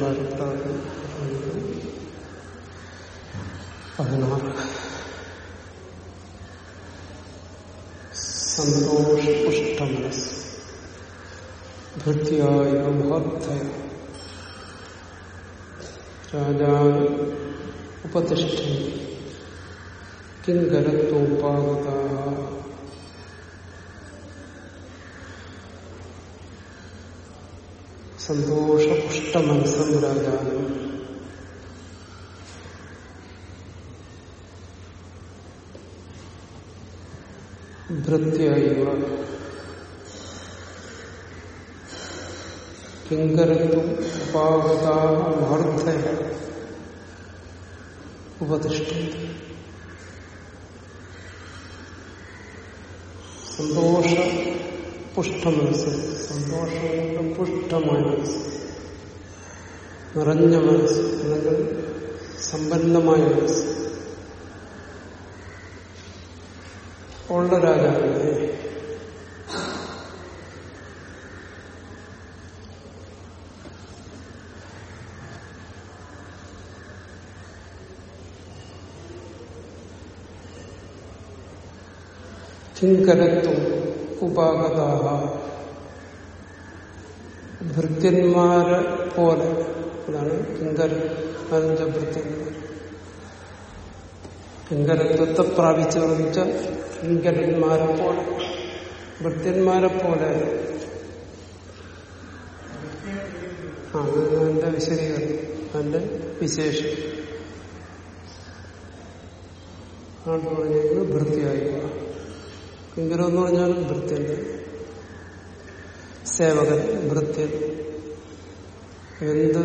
മോക്ഷോപാരപ്രാപ്തി പതിനാറ് സന്തോഷപുഷ്ടമനസ് ഭൃത്യായ മഹോദ്ധയ സന്തോഷപുഷ്ടമനസം രാജാനം ഭൃത്യായിവ കിങ്കരത്വം ഉപാഗതാ മഹർദ്ധയ ഉപതിഷ്ഠന്തി സന്തോഷ പുഷ്ടമനസ് മനസ്സ് കൊണ്ട് പുഷ്ടമായ മനസ്സ് നിറഞ്ഞ മനസ്സ് അല്ലെങ്കിൽ സമ്പന്നമായ മനസ്സ്. ഉള്ള രാജാവിനെ കിങ്കരത്വം ഉപാഗതാഹ. ഭൃത്യന്മാരെ പോലെ. അതാണ് കിങ്കര പതിനഞ്ച ഭൃത്യന്മാർ കിങ്കരത്വത്തെ പ്രാപിച്ചവർ വെച്ചാൽ കിങ്കരന്മാരെ പോലെ. ഭൃത്യന്മാരെ പോലെ. അതിന്റെ വിശദീകരണം? അതിന്റെ വിശേഷം? ആണ് പറഞ്ഞിരിക്കുന്നത് ഭൃത്തിയായി കിങ്കരം എന്ന് പറഞ്ഞാൽ ഭൃത്യന്റെ സേവകൻ ഭൃത്യൻ എന്ത്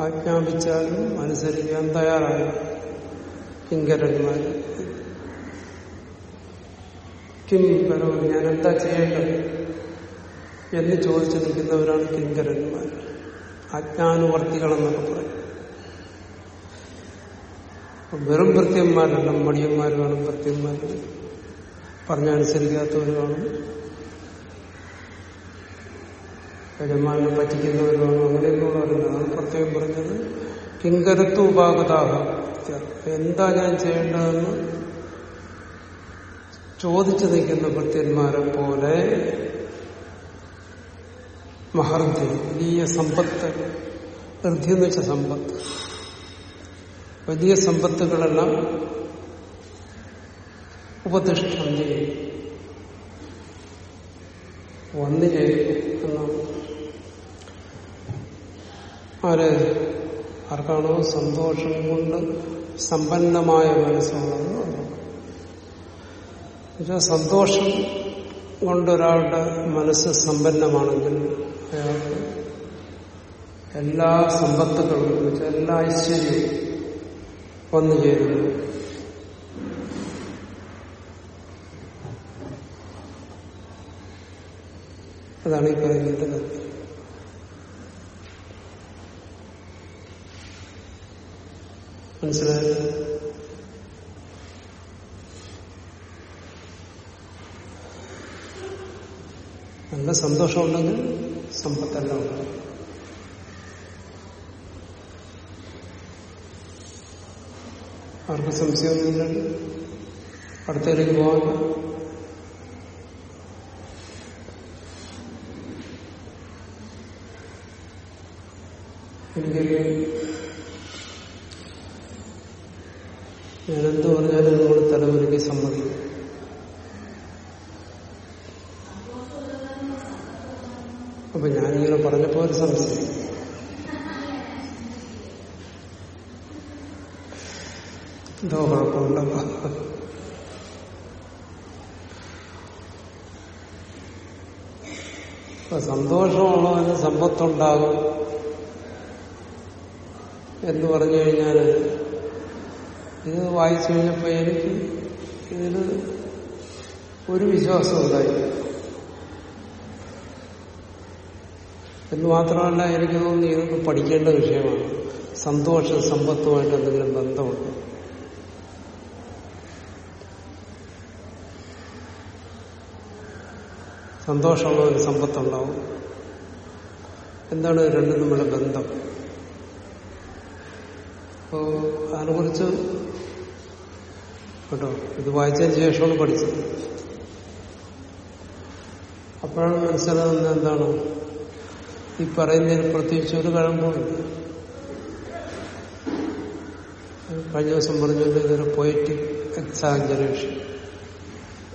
ആജ്ഞാപിച്ചാലും അനുസരിക്കാൻ തയ്യാറായ. കിങ്കരന്മാർ കിം പരോ ഞാൻ എന്താ ചെയ്യേണ്ടത്? എന്ന് ചോദിച്ചു നിൽക്കുന്നവരാണ് കിങ്കരന്മാർ. ആജ്ഞാനുവർത്തികളെന്നൊക്കെ പറയും. വെറും ഭൃത്യന്മാരല്ല മടിയന്മാരുമാണ് ഭൃത്യന്മാർ പറഞ്ഞനുസരിക്കാത്തവർ യജമാനെ പറ്റിക്കുന്നവർ കാണും അങ്ങനെയൊന്നുള്ളവരല്ല അതാണ് പ്രത്യേകം പറഞ്ഞത്. കിങ്കരത്വ ഉപാഗതാഹം. എന്താ ഞാൻ ചെയ്യേണ്ടതെന്ന് ചോദിച്ചു നിൽക്കുന്ന ഭൃത്യന്മാരെ പോലെ മഹർജി വലിയ സമ്പത്ത് ഹൃദ്യം വെച്ച സമ്പത്ത്. വലിയ സമ്പത്തുകളെല്ലാം ഉപതിഷ്ഠന്തി വന്നു ചേരും എന്നാണ്. ആര്? ആർക്കാണോ സന്തോഷം കൊണ്ട് സമ്പന്നമായ മനസ്സുള്ളത് എന്നുവെച്ചാൽ സന്തോഷം കൊണ്ടൊരാളുടെ മനസ്സ് സമ്പന്നമാണെങ്കിൽ അയാൾക്ക് എല്ലാ സമ്പത്തുകളും എല്ലാ ഐശ്വര്യവും വന്നു ചേരുന്നു. അതാണ് ഈ പറയുന്നതിന്റെ കാര്യം മനസ്സിലായോ? നല്ല സന്തോഷമുണ്ടെങ്കിൽ സമ്പത്തെല്ലാം ഉണ്ട്. ആർക്ക് സംശയമൊന്നുമില്ലല്ലോ അടുത്തേക്ക് പോകാൻ എനിക്ക് ഞാനെന്ത് പറഞ്ഞാലും നിങ്ങൾ തലമുറയ്ക്ക് സമ്മതിക്കും. അപ്പൊ ഞാനിങ്ങനെ പറഞ്ഞപ്പോ ഒരു സംശയം. എന്തോ കുഴപ്പമുണ്ടോ സന്തോഷമുള്ളവന് സമ്പത്തുണ്ടാകും. എന്ന് പറഞ്ഞു കഴിഞ്ഞാൽ ഇത് വായിച്ചു കഴിഞ്ഞപ്പോ എനിക്ക് ഇതിൽ ഒരു വിശ്വാസം ഉണ്ടായി. എന്ന് മാത്രമല്ല എനിക്ക് തോന്നി ഇതൊക്കെ പഠിക്കേണ്ട വിഷയമാണ്. സന്തോഷം സമ്പത്തുമായിട്ട് എന്തെങ്കിലും ബന്ധമുണ്ട്? സന്തോഷമുള്ള ഒരു സമ്പത്തുണ്ടാവും. എന്താണ് രണ്ടും നമ്മുടെ ബന്ധം? അപ്പോ അതിനെക്കുറിച്ച് കേട്ടോ. ഇത് വായിച്ചതിന് ശേഷമാണ് പഠിച്ചത്. അപ്പോഴാണ് മനസ്സിലാകുന്നത് എന്താണ്? ഈ പറയുന്നതിന് പ്രത്യേകിച്ച് ഒരു കഴമ്പുമില്ല. കഴിഞ്ഞ ദിവസം പറഞ്ഞത് ഇതൊരു പൊയറ്റിക് എക്സാജറേഷൻ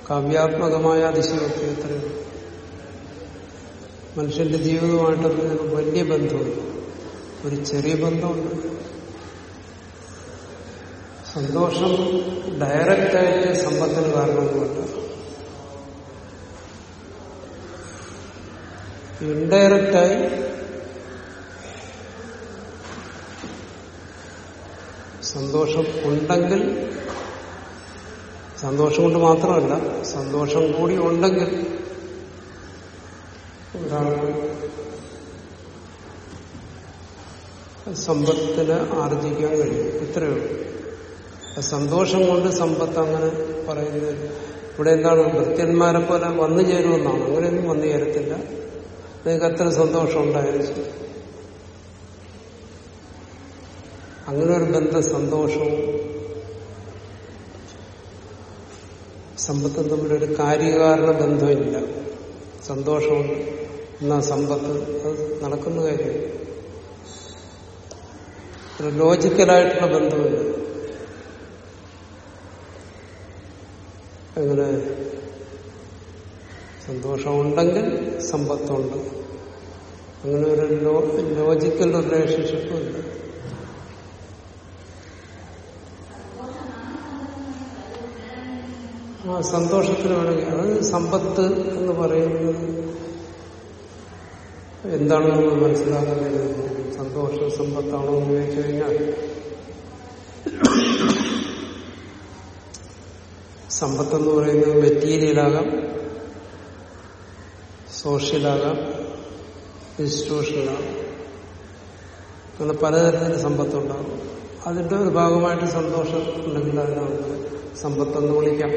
കാവ്യാത്മകമായ അതിശയോക്തി എത്രയാണ് മനുഷ്യന്റെ ജീവിതമായിട്ടൊന്നും വലിയ ബന്ധമുണ്ട്. ഒരു ചെറിയ ബന്ധമുണ്ട്. സന്തോഷം ഡയറക്റ്റായിട്ട് സമ്പത്തിന് കാരണമൊന്നുമല്ല ഇൻഡയറക്റ്റായി സന്തോഷം ഉണ്ടെങ്കിൽ സന്തോഷം കൊണ്ട് മാത്രമല്ല സന്തോഷം കൂടി ഉണ്ടെങ്കിൽ ഒരാൾക്ക് സമ്പത്തിനെ ആർജിക്കാൻ കഴിയും. ഇത്രയേ ഉള്ളൂ. സന്തോഷം കൊണ്ട് സമ്പത്ത് അങ്ങനെ പറയുന്നത് ഇവിടെ എന്താണ് ഭൃത്യന്മാരെ പോലെ വന്നു ചേരുമെന്നാണ്. അങ്ങനെയൊന്നും വന്നു ചേരത്തില്ല. നിങ്ങൾക്ക് അത്ര സന്തോഷം ഉണ്ടായിരുന്നു. അങ്ങനെ ഒരു ബന്ധം സന്തോഷവും സമ്പത്തും തമ്മിലൊരു കാര്യകാരണ ബന്ധമില്ല സന്തോഷവും എന്നാ സമ്പത്ത് അത് നടക്കുന്ന കാര്യം. ഒരു ലോജിക്കലായിട്ടുള്ള ബന്ധമില്ല എങ്ങനെ സന്തോഷമുണ്ടെങ്കിൽ സമ്പത്തുണ്ട്. അങ്ങനെ ഒരു ലോജിക്കൽ റിലേഷൻഷിപ്പ് ഉണ്ട്. ആ സന്തോഷത്തിന് വേണമെങ്കിൽ അത് സമ്പത്ത് എന്ന് പറയുന്നത് എന്താണെന്ന് നമ്മൾ മനസ്സിലാക്കുന്നത് സന്തോഷം സമ്പത്താണോ എന്ന് ചോദിച്ചു കഴിഞ്ഞാൽ സമ്പത്തെന്ന് പറയുന്നത് മെറ്റീരിയലാകാം സോഷ്യലാകാം ഇൻസ്റ്റിറ്റ്യൂഷനാകാം. അങ്ങനെ പലതരത്തിൽ സമ്പത്തുണ്ടാകും. അതിന്റെ ഒരു ഭാഗമായിട്ട് സന്തോഷം ഉണ്ടെങ്കിൽ അതിനാണ് സമ്പത്തെന്ന് വിളിക്കാം.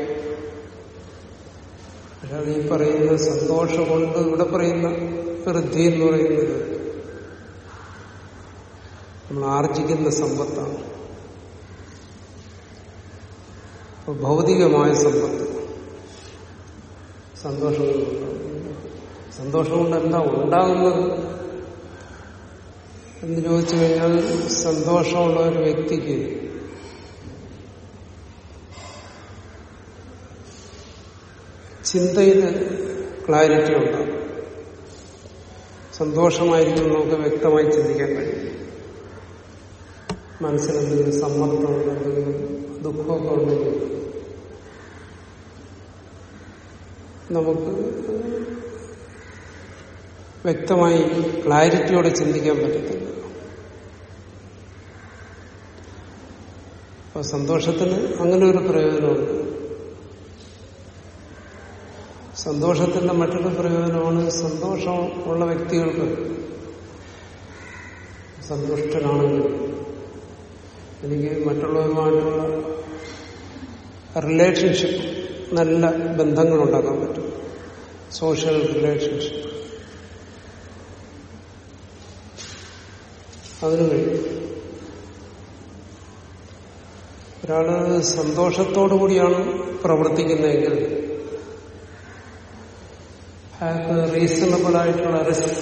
പക്ഷെ അത് ഈ പറയുന്ന സന്തോഷം കൊണ്ട് ഇവിടെ പറയുന്ന വൃദ്ധി എന്ന് പറയുന്നത്. നമ്മൾ ആർജിക്കുന്ന സമ്പത്താണ്. അപ്പൊ ഭൗതികമായ സമ്പത്ത്. സന്തോഷം. സന്തോഷം കൊണ്ട് എന്താ ഉണ്ടാകുന്നത് എന്ന് ചോദിച്ചു കഴിഞ്ഞാൽ സന്തോഷമുള്ള ഒരു വ്യക്തിക്ക് ചിന്തയിൽ ക്ലാരിറ്റി ഉണ്ടാകും സന്തോഷമായിരിക്കും നമുക്ക് വ്യക്തമായി ചിന്തിക്കാൻ കഴിയും. മനസ്സിലെന്തെങ്കിലും സമ്മർദ്ദമുണ്ടെങ്കിലും ദുഃഖമൊക്കെ ഉണ്ടെങ്കിൽ നമുക്ക് വ്യക്തമായി ക്ലാരിറ്റിയോടെ ചിന്തിക്കാൻ പറ്റത്തില്ല. അപ്പൊ സന്തോഷത്തിന് അങ്ങനെ ഒരു പ്രയോജനമുണ്ട്. സന്തോഷത്തിന്റെ മറ്റൊരു പ്രയോജനമാണ് സന്തോഷം ഉള്ള വ്യക്തികൾക്ക് സന്തുഷ്ടനാണെങ്കിൽ. എനിക്ക് മറ്റുള്ളവരുമായിട്ടുള്ള റിലേഷൻഷിപ്പ് നല്ല ബന്ധങ്ങൾ ഉണ്ടാക്കാൻ പറ്റും. സോഷ്യൽ റിലേഷൻഷിപ്പ് അതിനു കഴിയും ഒരാൾ സന്തോഷത്തോടു കൂടിയാണ് പ്രവർത്തിക്കുന്നതെങ്കിൽ അയാൾക്ക് റീസണബിൾ ആയിട്ടുള്ള റിസ്ക്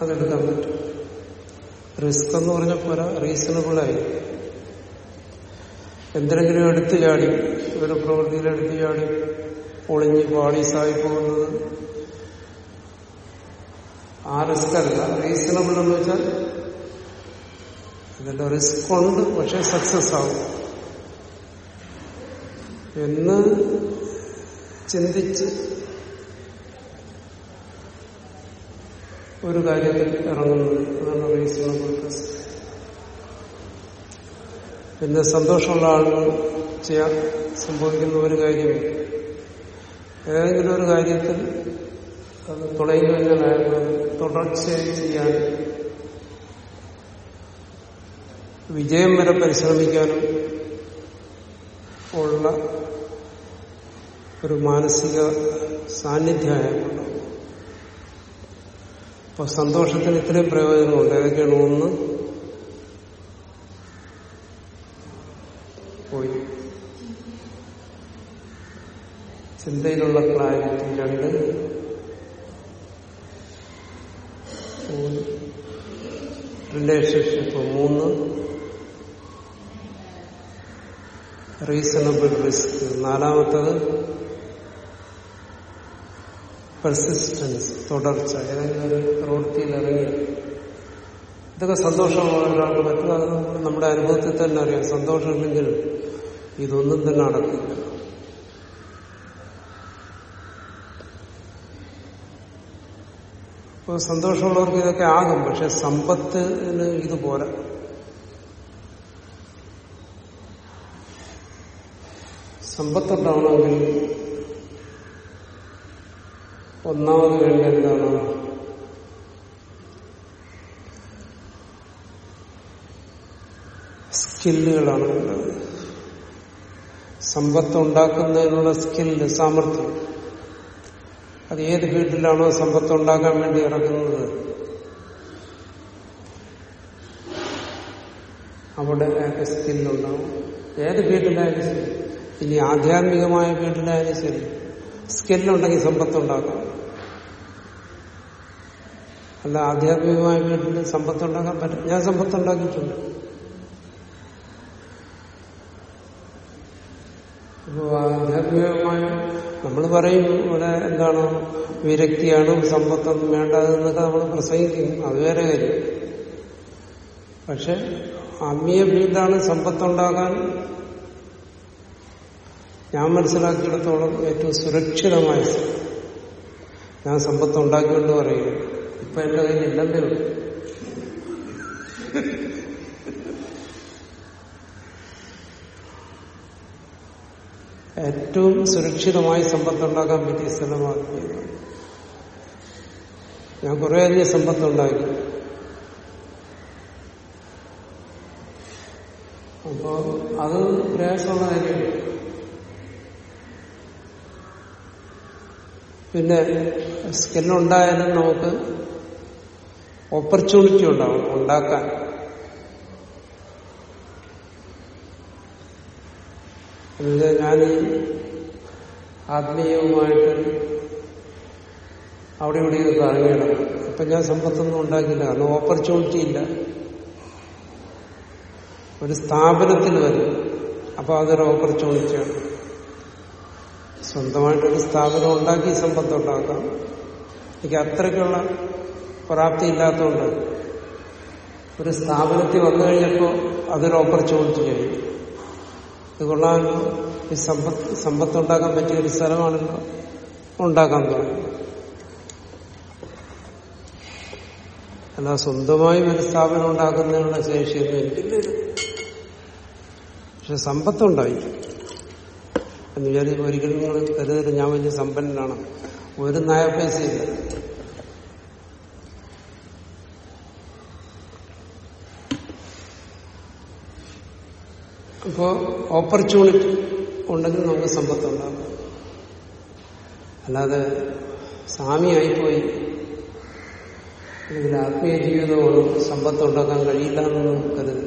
അതെടുക്കാൻ പറ്റും. റിസ്ക് എന്ന് പറഞ്ഞാൽ പോരാ റീസണബിളായി എന്തിനെങ്കിലും എടുത്തു ചാടി ഒരു പ്രവൃത്തിയിൽ എടുത്തു ചാടി പൊളിഞ്ഞ് പാളീസായി പോകുന്നത്. ആ റിസ്ക് അല്ല റീസണബിൾ എന്ന് വെച്ചാൽ ഇതിന്റെ റിസ്ക് ഉണ്ട് പക്ഷെ സക്സസ് ആവും. എന്ന് ചിന്തിച്ച് ഒരു കാര്യത്തിൽ ഇറങ്ങുന്നത് അതാണ് റീസണബിൾ റിസ്ക് പിന്നെ സന്തോഷമുള്ള ആളുകൾ ചെയ്യാൻ സംഭവിക്കുന്ന ഒരു കാര്യം ഏതെങ്കിലും ഒരു കാര്യത്തിൽ അത് തുടങ്ങി കഴിഞ്ഞാൽ അയാൾക്ക് തുടർച്ചയായി ചെയ്യാൻ വിജയം വരെ പരിശ്രമിക്കാനും ഉള്ള ഒരു മാനസിക സാന്നിധ്യമായിട്ടുണ്ടാവും അപ്പൊ സന്തോഷത്തിന് ഇത്രയും പ്രയോജനമുണ്ട്. ഏതൊക്കെയാണ് ഒന്ന് പോയി ചിന്തയിലുള്ള ക്ലാരിറ്റി രണ്ട്. റിലേഷൻഷിപ്പ് മൂന്ന്. റീസണബിൾ റിസ്ക് നാലാമത്തത് പെർസിസ്റ്റൻസ് തുടർച്ച. ഏതെങ്കിലും ഒരു പ്രവൃത്തിയിൽ ഇറങ്ങി. ഇതൊക്കെ സന്തോഷമാണ് ഒരാൾക്ക് പറ്റും. അത് നമ്മുടെ അനുഭവത്തിൽ തന്നെ അറിയാം. സന്തോഷമില്ലെങ്കിൽ ഇതൊന്നും തന്നെ നടക്കില്ല. സന്തോഷമുള്ളവർക്ക് ഇതൊക്കെ ആകും പക്ഷെ സമ്പത്തിന് ഇതുപോലെ സമ്പത്തുണ്ടാവണമെങ്കിൽ ഒന്നാമത് വേണ്ട എന്താണ് സ്കില്ലുകളാണ് വേണ്ടത്. സമ്പത്ത് ഉണ്ടാക്കുന്നതിനുള്ള സ്കില്ല് സാമർഥ്യം. അത് ഏത് ഫീൽഡിലാണോ സമ്പത്ത് ഉണ്ടാക്കാൻ വേണ്ടി ഇറങ്ങുന്നത്? അവിടെ സ്കില്ലുണ്ടാവും ഏത് ഫീൽഡിലായാലും ശരി. ഇനി ആധ്യാത്മികമായ ഫീൽഡിലായാലും ശരി. സ്കില്ലുണ്ടെങ്കിൽ സമ്പത്ത് ഉണ്ടാക്കാം അല്ല ആധ്യാത്മികമായ വീട്ടിൽ സമ്പത്ത് ഉണ്ടാക്കാൻ പറ്റും ഞാൻ സമ്പത്ത് ഉണ്ടാക്കിയിട്ടുണ്ട് അപ്പോൾ ആധ്യാത്മികമായ നമ്മൾ പറയും ഇവിടെ എന്താണ് വിരക്തിയാണ് സമ്പത്തൊന്നും വേണ്ടതെന്നൊക്കെ നമ്മൾ പ്രസംഗിക്കും. അത് വേറെ കാര്യം. പക്ഷെ ആത്മീയ വീണ്ടാണ് സമ്പത്തുണ്ടാകാൻ? ഞാൻ മനസ്സിലാക്കിയിടത്തോളം ഏറ്റവും സുരക്ഷിതമായ ഞാൻ സമ്പത്ത് ഉണ്ടാക്കിക്കൊണ്ട് പറയുന്നു. ഇപ്പൊ എന്റെ കയ്യിൽ ഇല്ലെന്നേ ഉള്ളൂ. ഏറ്റവും സുരക്ഷിതമായി സമ്പത്തുണ്ടാക്കാൻ പറ്റിയ സ്ഥലമാണ് ഞാൻ കുറേയധികം സമ്പത്തുണ്ടാക്കി. അപ്പോ അത് പ്രയാസമുള്ള കാര്യമാണ് പിന്നെ സ്കില്ലുണ്ടായാലും നമുക്ക് ഓപ്പർച്യൂണിറ്റി ഉണ്ടാവും ഉണ്ടാക്കാൻ. എന്നുവെച്ചാൽ ഞാൻ ആത്മീയവുമായിട്ട് അവിടെ ഇവിടെ ഇത് കറങ്ങിയിടണം അപ്പൊ ഞാൻ സമ്പത്തൊന്നും ഉണ്ടാക്കില്ല കാരണം ഓപ്പർച്യൂണിറ്റി ഇല്ല. ഒരു സ്ഥാപനത്തിൽ വരും. അപ്പൊ അതൊരു ഓപ്പർച്യൂണിറ്റിയാണ് സ്വന്തമായിട്ടൊരു സ്ഥാപനം ഉണ്ടാക്കി സമ്പത്ത് ഉണ്ടാക്കാം. എനിക്ക് അത്രയ്ക്കുള്ള പ്രാപ്തി ഇല്ലാത്തതുകൊണ്ട് ഒരു സ്ഥാപനത്തിൽ വന്നു കഴിഞ്ഞപ്പോൾ അതൊരു ഓപ്പർച്യൂണിറ്റി ചെയ്യും ഇത് കൊള്ളാമല്ലോ ഈ സമ്പത്ത് സമ്പത്ത് ഉണ്ടാക്കാൻ പറ്റിയ ഒരു സ്ഥലമാണല്ലോ. ഉണ്ടാക്കാൻ തുടങ്ങി. അല്ല സ്വന്തമായി ഒരു സ്ഥാപനം ഉണ്ടാക്കുന്നതിനുള്ള ശേഷിയൊന്നും എനിക്കില്ല. പക്ഷെ സമ്പത്തുണ്ടായി. എന്ന് വിചാരിച്ച് ഒരിക്കലും നിങ്ങൾ കരുതരുത്. ഞാൻ വലിയ സമ്പന്നനാണ്. ഒരു നായ അപ്പോ ഓപ്പർച്യൂണിറ്റി ഉണ്ടെങ്കിൽ നമുക്ക് സമ്പത്ത് ഉണ്ടാകും അല്ലാതെ സ്വാമിയായിപ്പോയി അല്ലെങ്കിൽ ആത്മീയ ജീവിതമാണ് സമ്പത്ത് ഉണ്ടാക്കാൻ കഴിയില്ല എന്നൊന്നും കരുത്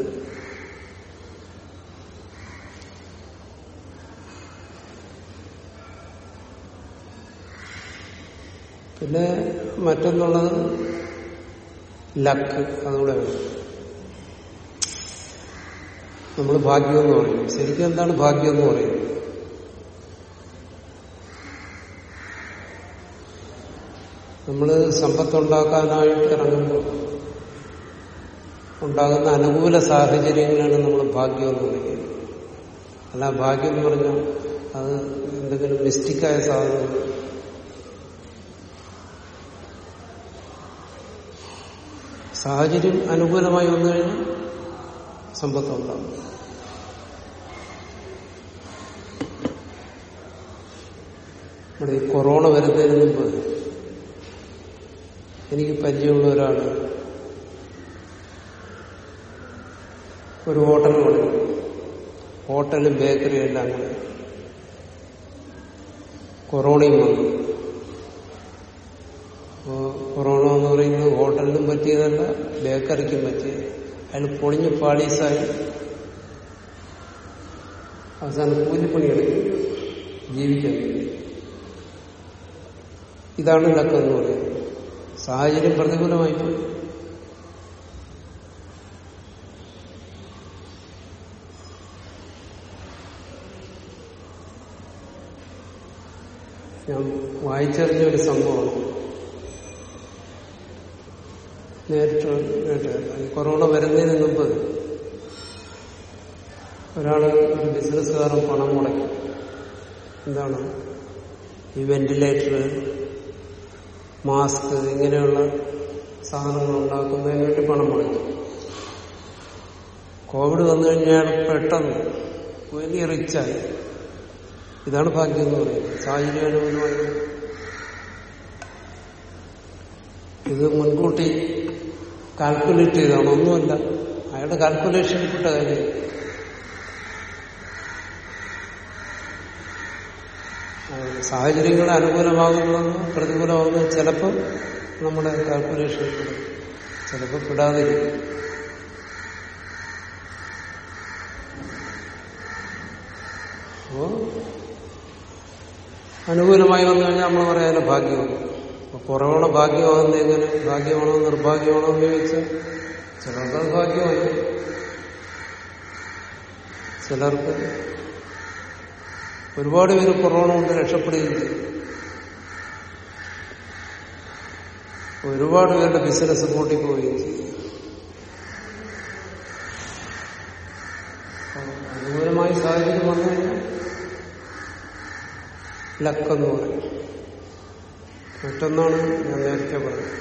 പിന്നെ മറ്റൊന്നുള്ളത് ലക്ക് അതുകൂടെ വേണം. നമ്മൾ ഭാഗ്യം എന്ന് പറയും. ശരിക്കും എന്താണ് ഭാഗ്യം എന്ന് പറയുന്നത് നമ്മൾ സമ്പത്തുണ്ടാക്കാനായിട്ട് ഇറങ്ങുമ്പോൾ ഉണ്ടാകുന്ന അനുകൂല സാഹചര്യങ്ങളാണ് നമ്മൾ ഭാഗ്യം എന്ന് പറയുന്നത് അല്ല ഭാഗ്യം എന്ന് പറഞ്ഞാൽ അത് എന്തെങ്കിലും മിസ്റ്റിക്കായ സാധനം. സാഹചര്യം അനുകൂലമായി വന്നു കഴിഞ്ഞാൽ സമ്പത്തുണ്ടാകും ഇവിടെ ഈ കൊറോണ വരുന്നതിന് മുമ്പ് എനിക്ക് പരിചയമുള്ള ഒരാൾ ഒരു ഹോട്ടൽ തുടങ്ങി ഹോട്ടലും ബേക്കറിയും എല്ലാം കൂടെ കൊറോണയും വന്നു. കൊറോണ എന്ന് പറയുന്നത് ഹോട്ടലിനും പറ്റിയതല്ല ബേക്കറിക്കും പറ്റിയത് അയാൾ പൊളിഞ്ഞ് പാളീസായി. അവസാനം കൂലിപ്പണിയെടുക്കും ജീവിക്കാൻ ഇതാണ് ലക്കെന്ന് പറയുന്നത്. സാഹചര്യം പ്രതികൂലമായി ഞാൻ വായിച്ചറിഞ്ഞ ഒരു സംഭവമാണ്. നേരിട്ട് കൊറോണ വരുന്നതിന് മുമ്പ് ഒരാൾ ഒരു ബിസിനസ്സുകാരൻ പണം മുടക്കി. എന്താണ്? ഈ വെന്റിലേറ്റർ മാസ്ക് ഇങ്ങനെയുള്ള സാധനങ്ങൾ ഉണ്ടാക്കുന്നതിന് വേണ്ടി പണം മുടക്കി. കോവിഡ് വന്നു കഴിഞ്ഞാൽ പെട്ടെന്ന് വലിയ റിച്ചായി ഇതാണ് ഭാഗ്യം എന്ന് പറയുന്നത്. സാഹചര്യം അനുകൂലമായി ഇത് മുൻകൂട്ടി കാൽക്കുലേറ്റ് ചെയ്താണ് ഒന്നുമല്ല. അയാളുടെ കാൽക്കുലേഷനിൽപ്പെട്ട കാര്യം. സാഹചര്യങ്ങൾ അനുകൂലമാകുന്നതെന്ന് പ്രതികൂലമാകുന്നത്. ചിലപ്പോൾ നമ്മുടെ കാൽക്കുലേഷൻ ചിലപ്പോൾ പെടാതിരിക്കും. അപ്പോ അനുകൂലമായി വന്നു കഴിഞ്ഞാൽ നമ്മൾ പറയാനുള്ള ഭാഗ്യമാണ്. അപ്പൊ കൊറോണ ഭാഗ്യമാകുന്ന എങ്ങനെ? ഭാഗ്യമാണോ നിർഭാഗ്യമാണോ എന്ന് ചോദിച്ചാൽ ചിലർക്ക് അത് ഭാഗ്യമായി. ചിലർക്ക് ഒരുപാട് പേര് കൊറോണ കൊണ്ട് രക്ഷപ്പെടുകയില്ല ഒരുപാട് പേരുടെ ബിസിനസ് കൂട്ടിപ്പോവുകയും ചെയ്യും. അനുകൂലമായ സാഹചര്യം വന്നു കഴിഞ്ഞാൽ ലക്കെന്ന് പറയും. മറ്റൊന്നാണ് ഞാൻ നേരത്തെ പറഞ്ഞത്.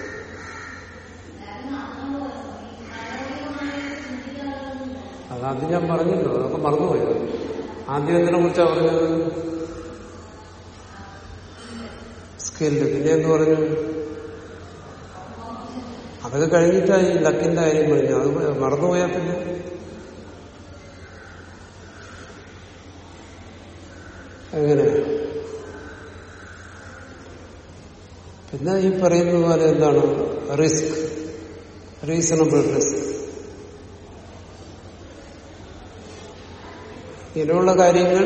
അത് ഞാൻ പറഞ്ഞല്ലോ അതൊക്കെ മറന്നുപോയത് ആദ്യം എന്തിനെ കുറിച്ചാണ് പറഞ്ഞത്? സ്കില്ല് പിന്നെ എന്ത് പറഞ്ഞു? അതൊക്കെ കഴിഞ്ഞിട്ടാണ് ഈ ലക്കിന്റെ കാര്യം പറഞ്ഞു അത് മറന്നുപോയാ പിന്നെ. എങ്ങനെ? പിന്നെ ഈ പറയുന്ന പോലെ എന്താണ്? റിസ്ക് റീസണബിൾ റിസ്ക് ഇങ്ങനെയുള്ള കാര്യങ്ങൾ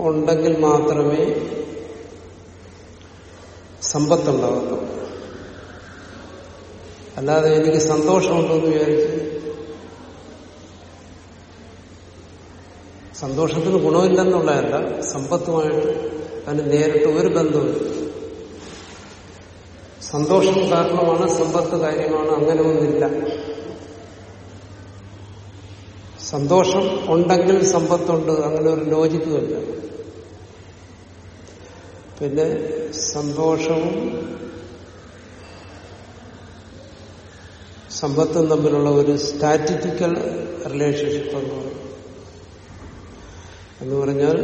ഉണ്ടെങ്കിൽ മാത്രമേ സമ്പത്തുണ്ടാകത്തുള്ളൂ അല്ലാതെ എനിക്ക് സന്തോഷമുണ്ടെന്ന് വിചാരിച്ച്? സന്തോഷത്തിന് ഗുണമില്ലെന്നുള്ളതല്ല സമ്പത്തുമായിട്ട് അതിന് നേരിട്ട് ഒരു ബന്ധമില്ല സന്തോഷം കാരണമാണ് സമ്പത്ത് കാര്യമാണ് അങ്ങനെ ഒന്നില്ല സന്തോഷം ഉണ്ടെങ്കിൽ സമ്പത്തുണ്ട് അങ്ങനെ ഒരു ലോജിക്കുമില്ല. പിന്നെ സന്തോഷവും സമ്പത്തും തമ്മിലുള്ള ഒരു സ്റ്റാറ്റിറ്റിക്കൽ റിലേഷൻഷിപ്പ് എന്ന് പറയും. എന്ന് പറഞ്ഞാൽ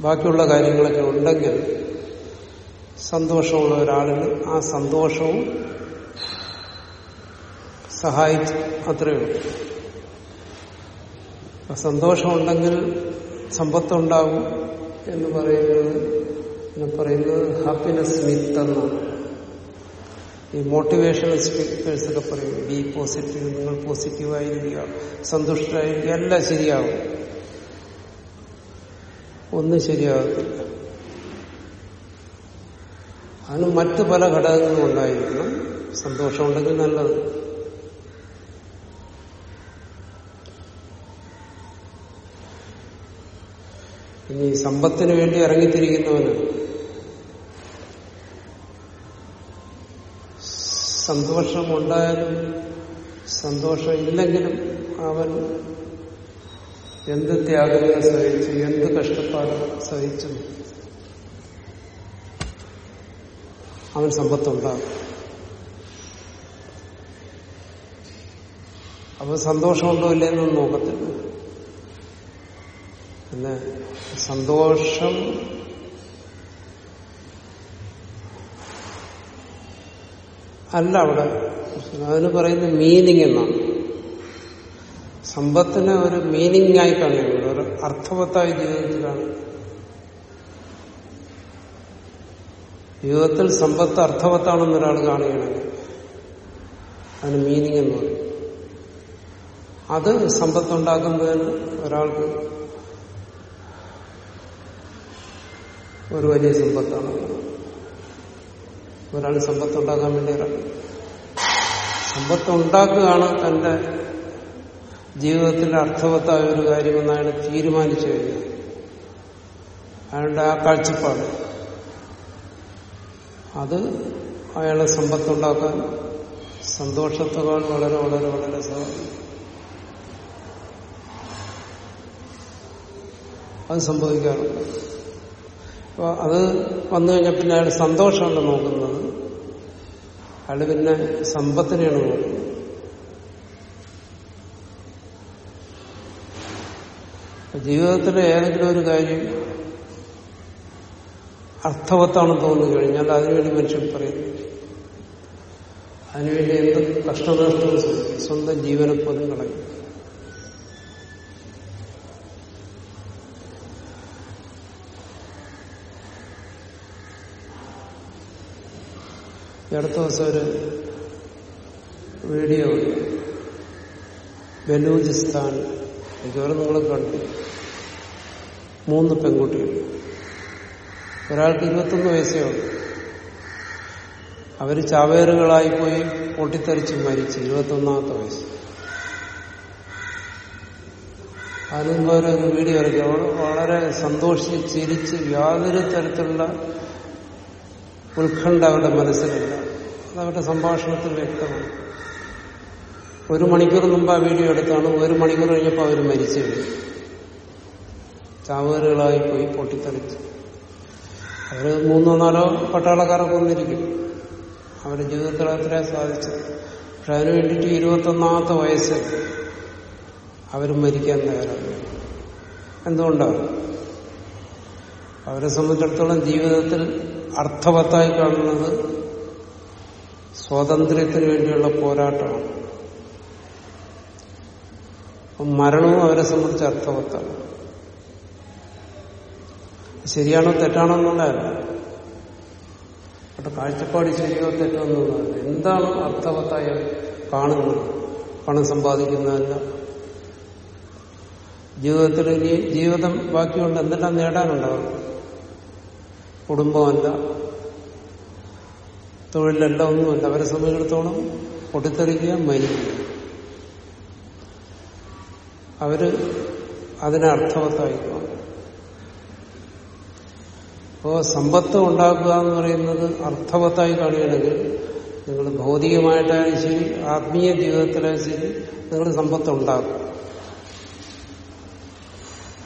ബാക്കിയുള്ള കാര്യങ്ങളൊക്കെ ഉണ്ടെങ്കിൽ സന്തോഷമുള്ള ഒരാളിന് ആ സന്തോഷവും സഹായിച്ചു. അത്രയേ ഉള്ളൂ. സന്തോഷമുണ്ടെങ്കിൽ സമ്പത്തുണ്ടാകും എന്ന് പറയുന്നത് എന്ന് പറയുന്നത് ഹാപ്പിനെസ് മിത്ത് എന്നാണ്. ഈ മോട്ടിവേഷണൽ സ്പീക്കേഴ്സ് ഒക്കെ പറയും ബി പോസിറ്റീവ് നിങ്ങൾ പോസിറ്റീവായിരിക്കുക സന്തുഷ്ടരായിരിക്കുക എല്ലാം ശരിയാകും ഒന്നും ശരിയാകത്തില്ല. അതിന് മറ്റു പല ഘടകങ്ങളും ഉണ്ടായിരിക്കണം. സന്തോഷമുണ്ടെങ്കിൽ നല്ലത്. ഇനി സമ്പത്തിന് വേണ്ടി ഇറങ്ങിത്തിരിക്കുന്നവന് സന്തോഷമുണ്ടായാലും സന്തോഷം ഇല്ലെങ്കിലും അവൻ എന്ത് ത്യാഗങ്ങൾ സഹിച്ചു എന്ത് കഷ്ടപ്പാട് സഹിച്ചു. അവൻ സമ്പത്തുണ്ടാകും. അപ്പൊ സന്തോഷമുണ്ടോ ഇല്ലെന്നൊന്നും നോക്കത്തില്ല. പിന്നെ സന്തോഷം അല്ല അവിടെ. അതിന് പറയുന്ന മീനിങ് എന്നാണ്. സമ്പത്തിനെ ഒരു മീനിങ് ആയി ഒരു അർത്ഥവത്തായ ജീവിതത്തിലാണ് ജീവിതത്തിൽ സമ്പത്ത് അർത്ഥവത്താണെന്ന് ഒരാൾ കാണുകയാണെങ്കിൽ അതിന് മീനിങ് എന്ന് പറയും. അത് സമ്പത്തുണ്ടാക്കുന്നതിന് ഒരാൾക്ക് ഒരു വലിയ സമ്പത്താണ്. ഒരാൾ സമ്പത്തുണ്ടാക്കാൻ വേണ്ടി ഒരാൾ സമ്പത്ത് ഉണ്ടാക്കുകയാണ് തന്റെ ജീവിതത്തിന്റെ അർത്ഥവത്തായ ഒരു കാര്യമെന്ന് അയാൾ തീരുമാനിച്ചു കഴിഞ്ഞാൽ അയാളുടെ ആ കാഴ്ചപ്പാട് അത് അയാളെ സമ്പത്തുണ്ടാക്കാൻ സന്തോഷത്തെക്കാൾ വളരെ വളരെ വളരെ സഹായിക്കും അത് സംഭവിക്കാറുണ്ട്. അപ്പൊ അത് വന്നു കഴിഞ്ഞാൽ പിന്നെ അയാൾ സന്തോഷമാണ് നോക്കുന്നത്. അയാൾ പിന്നെ സമ്പത്തിനെയാണ് നോക്കുന്നത്. ജീവിതത്തിലെ ഏതെങ്കിലും ഒരു കാര്യം അർത്ഥവത്താണെന്ന് തോന്നുന്നു കഴിഞ്ഞാൽ അതിനുവേണ്ടി മനുഷ്യൻ പറയുന്നു അതിനുവേണ്ടി എന്ത് കഷ്ടനഷ്ടവും സ്വന്തം ജീവനെ പോലും കളയും. അടുത്ത ദിവസം ഒരു വീഡിയോ ബലൂചിസ്ഥാൻ ഇതുവരെ നിങ്ങൾ കണ്ടു. മൂന്ന് പെൺകുട്ടികൾ. ഒരാൾക്ക് ഇരുപത്തൊന്ന് വയസ്സേ ഉള്ളൂ. അവർ ചാവേറുകളായി പോയി പൊട്ടിത്തെറിച്ച് മരിച്ചു ഇരുപത്തൊന്നാമത്തെ വയസ്സ്. അതിന് മുമ്പ് ഒരു വീഡിയോ ഇറക്കി. അവൾ വളരെ സന്തോഷിച്ച് ചിരിച്ച് യാതൊരു തരത്തിലുള്ള ഉത്കണ്ഠ അവരുടെ മനസ്സിലില്ല. അത് അവരുടെ സംഭാഷണത്തിൽ വ്യക്തമാണ്. ഒരു മണിക്കൂർ മുമ്പ് ആ വീഡിയോ എടുത്താണ്. ഒരു മണിക്കൂർ കഴിഞ്ഞപ്പോൾ അവർ മരിച്ചു ചാവേറുകളായി പോയി പൊട്ടിത്തെറിച്ച്. അവർ മൂന്നോ നാലോ പട്ടാളക്കാരെ കൊന്നിരിക്കും അവരുടെ ജീവിതത്തിൽ അത്രയും സാധിച്ചത്. പക്ഷെ അതിനു വേണ്ടിയിട്ട് ഇരുപത്തൊന്നാമത്തെ വയസ്സ് അവർ മരിക്കാൻ തയ്യാറാണ് എന്തുകൊണ്ടാണ് അവരെ സംബന്ധിച്ചിടത്തോളം ജീവിതത്തിൽ അർത്ഥവത്തായി കാണുന്നത് സ്വാതന്ത്ര്യത്തിന് വേണ്ടിയുള്ള പോരാട്ടമാണ്. മരണവും അവരെ സംബന്ധിച്ച് അർത്ഥവത്താണ്. ശരിയാണോ തെറ്റാണോ എന്നുള്ളതല്ല അവിടെ കാഴ്ചപ്പാട് ശരിയോ തെറ്റോ എന്നുള്ളതല്ല എന്താണ് അർത്ഥവത്തായ കാണുന്നത്? പണം സമ്പാദിക്കുന്നതല്ല. ജീവിതത്തിൽ ഇനി ജീവിതം ബാക്കിയുണ്ട്. എന്തെല്ലാം നേടാനുണ്ടാവും? കുടുംബമല്ല. തൊഴിലല്ല ഒന്നുമല്ല. അവരെ സംബന്ധിച്ചിടത്തോളം പൊട്ടിത്തെറിക്കുക മരിക്കുക. അവർ അതിനെ അർത്ഥവത്തായി അപ്പോ സമ്പത്ത് ഉണ്ടാക്കുക എന്ന് പറയുന്നത് അർത്ഥവത്തായി കാണുകയാണെങ്കിൽ നിങ്ങൾ ഭൗതികമായിട്ടായാലും ശരി ആത്മീയ ജീവിതത്തിലായാലും ശരി നിങ്ങൾ സമ്പത്ത് ഉണ്ടാക്കും.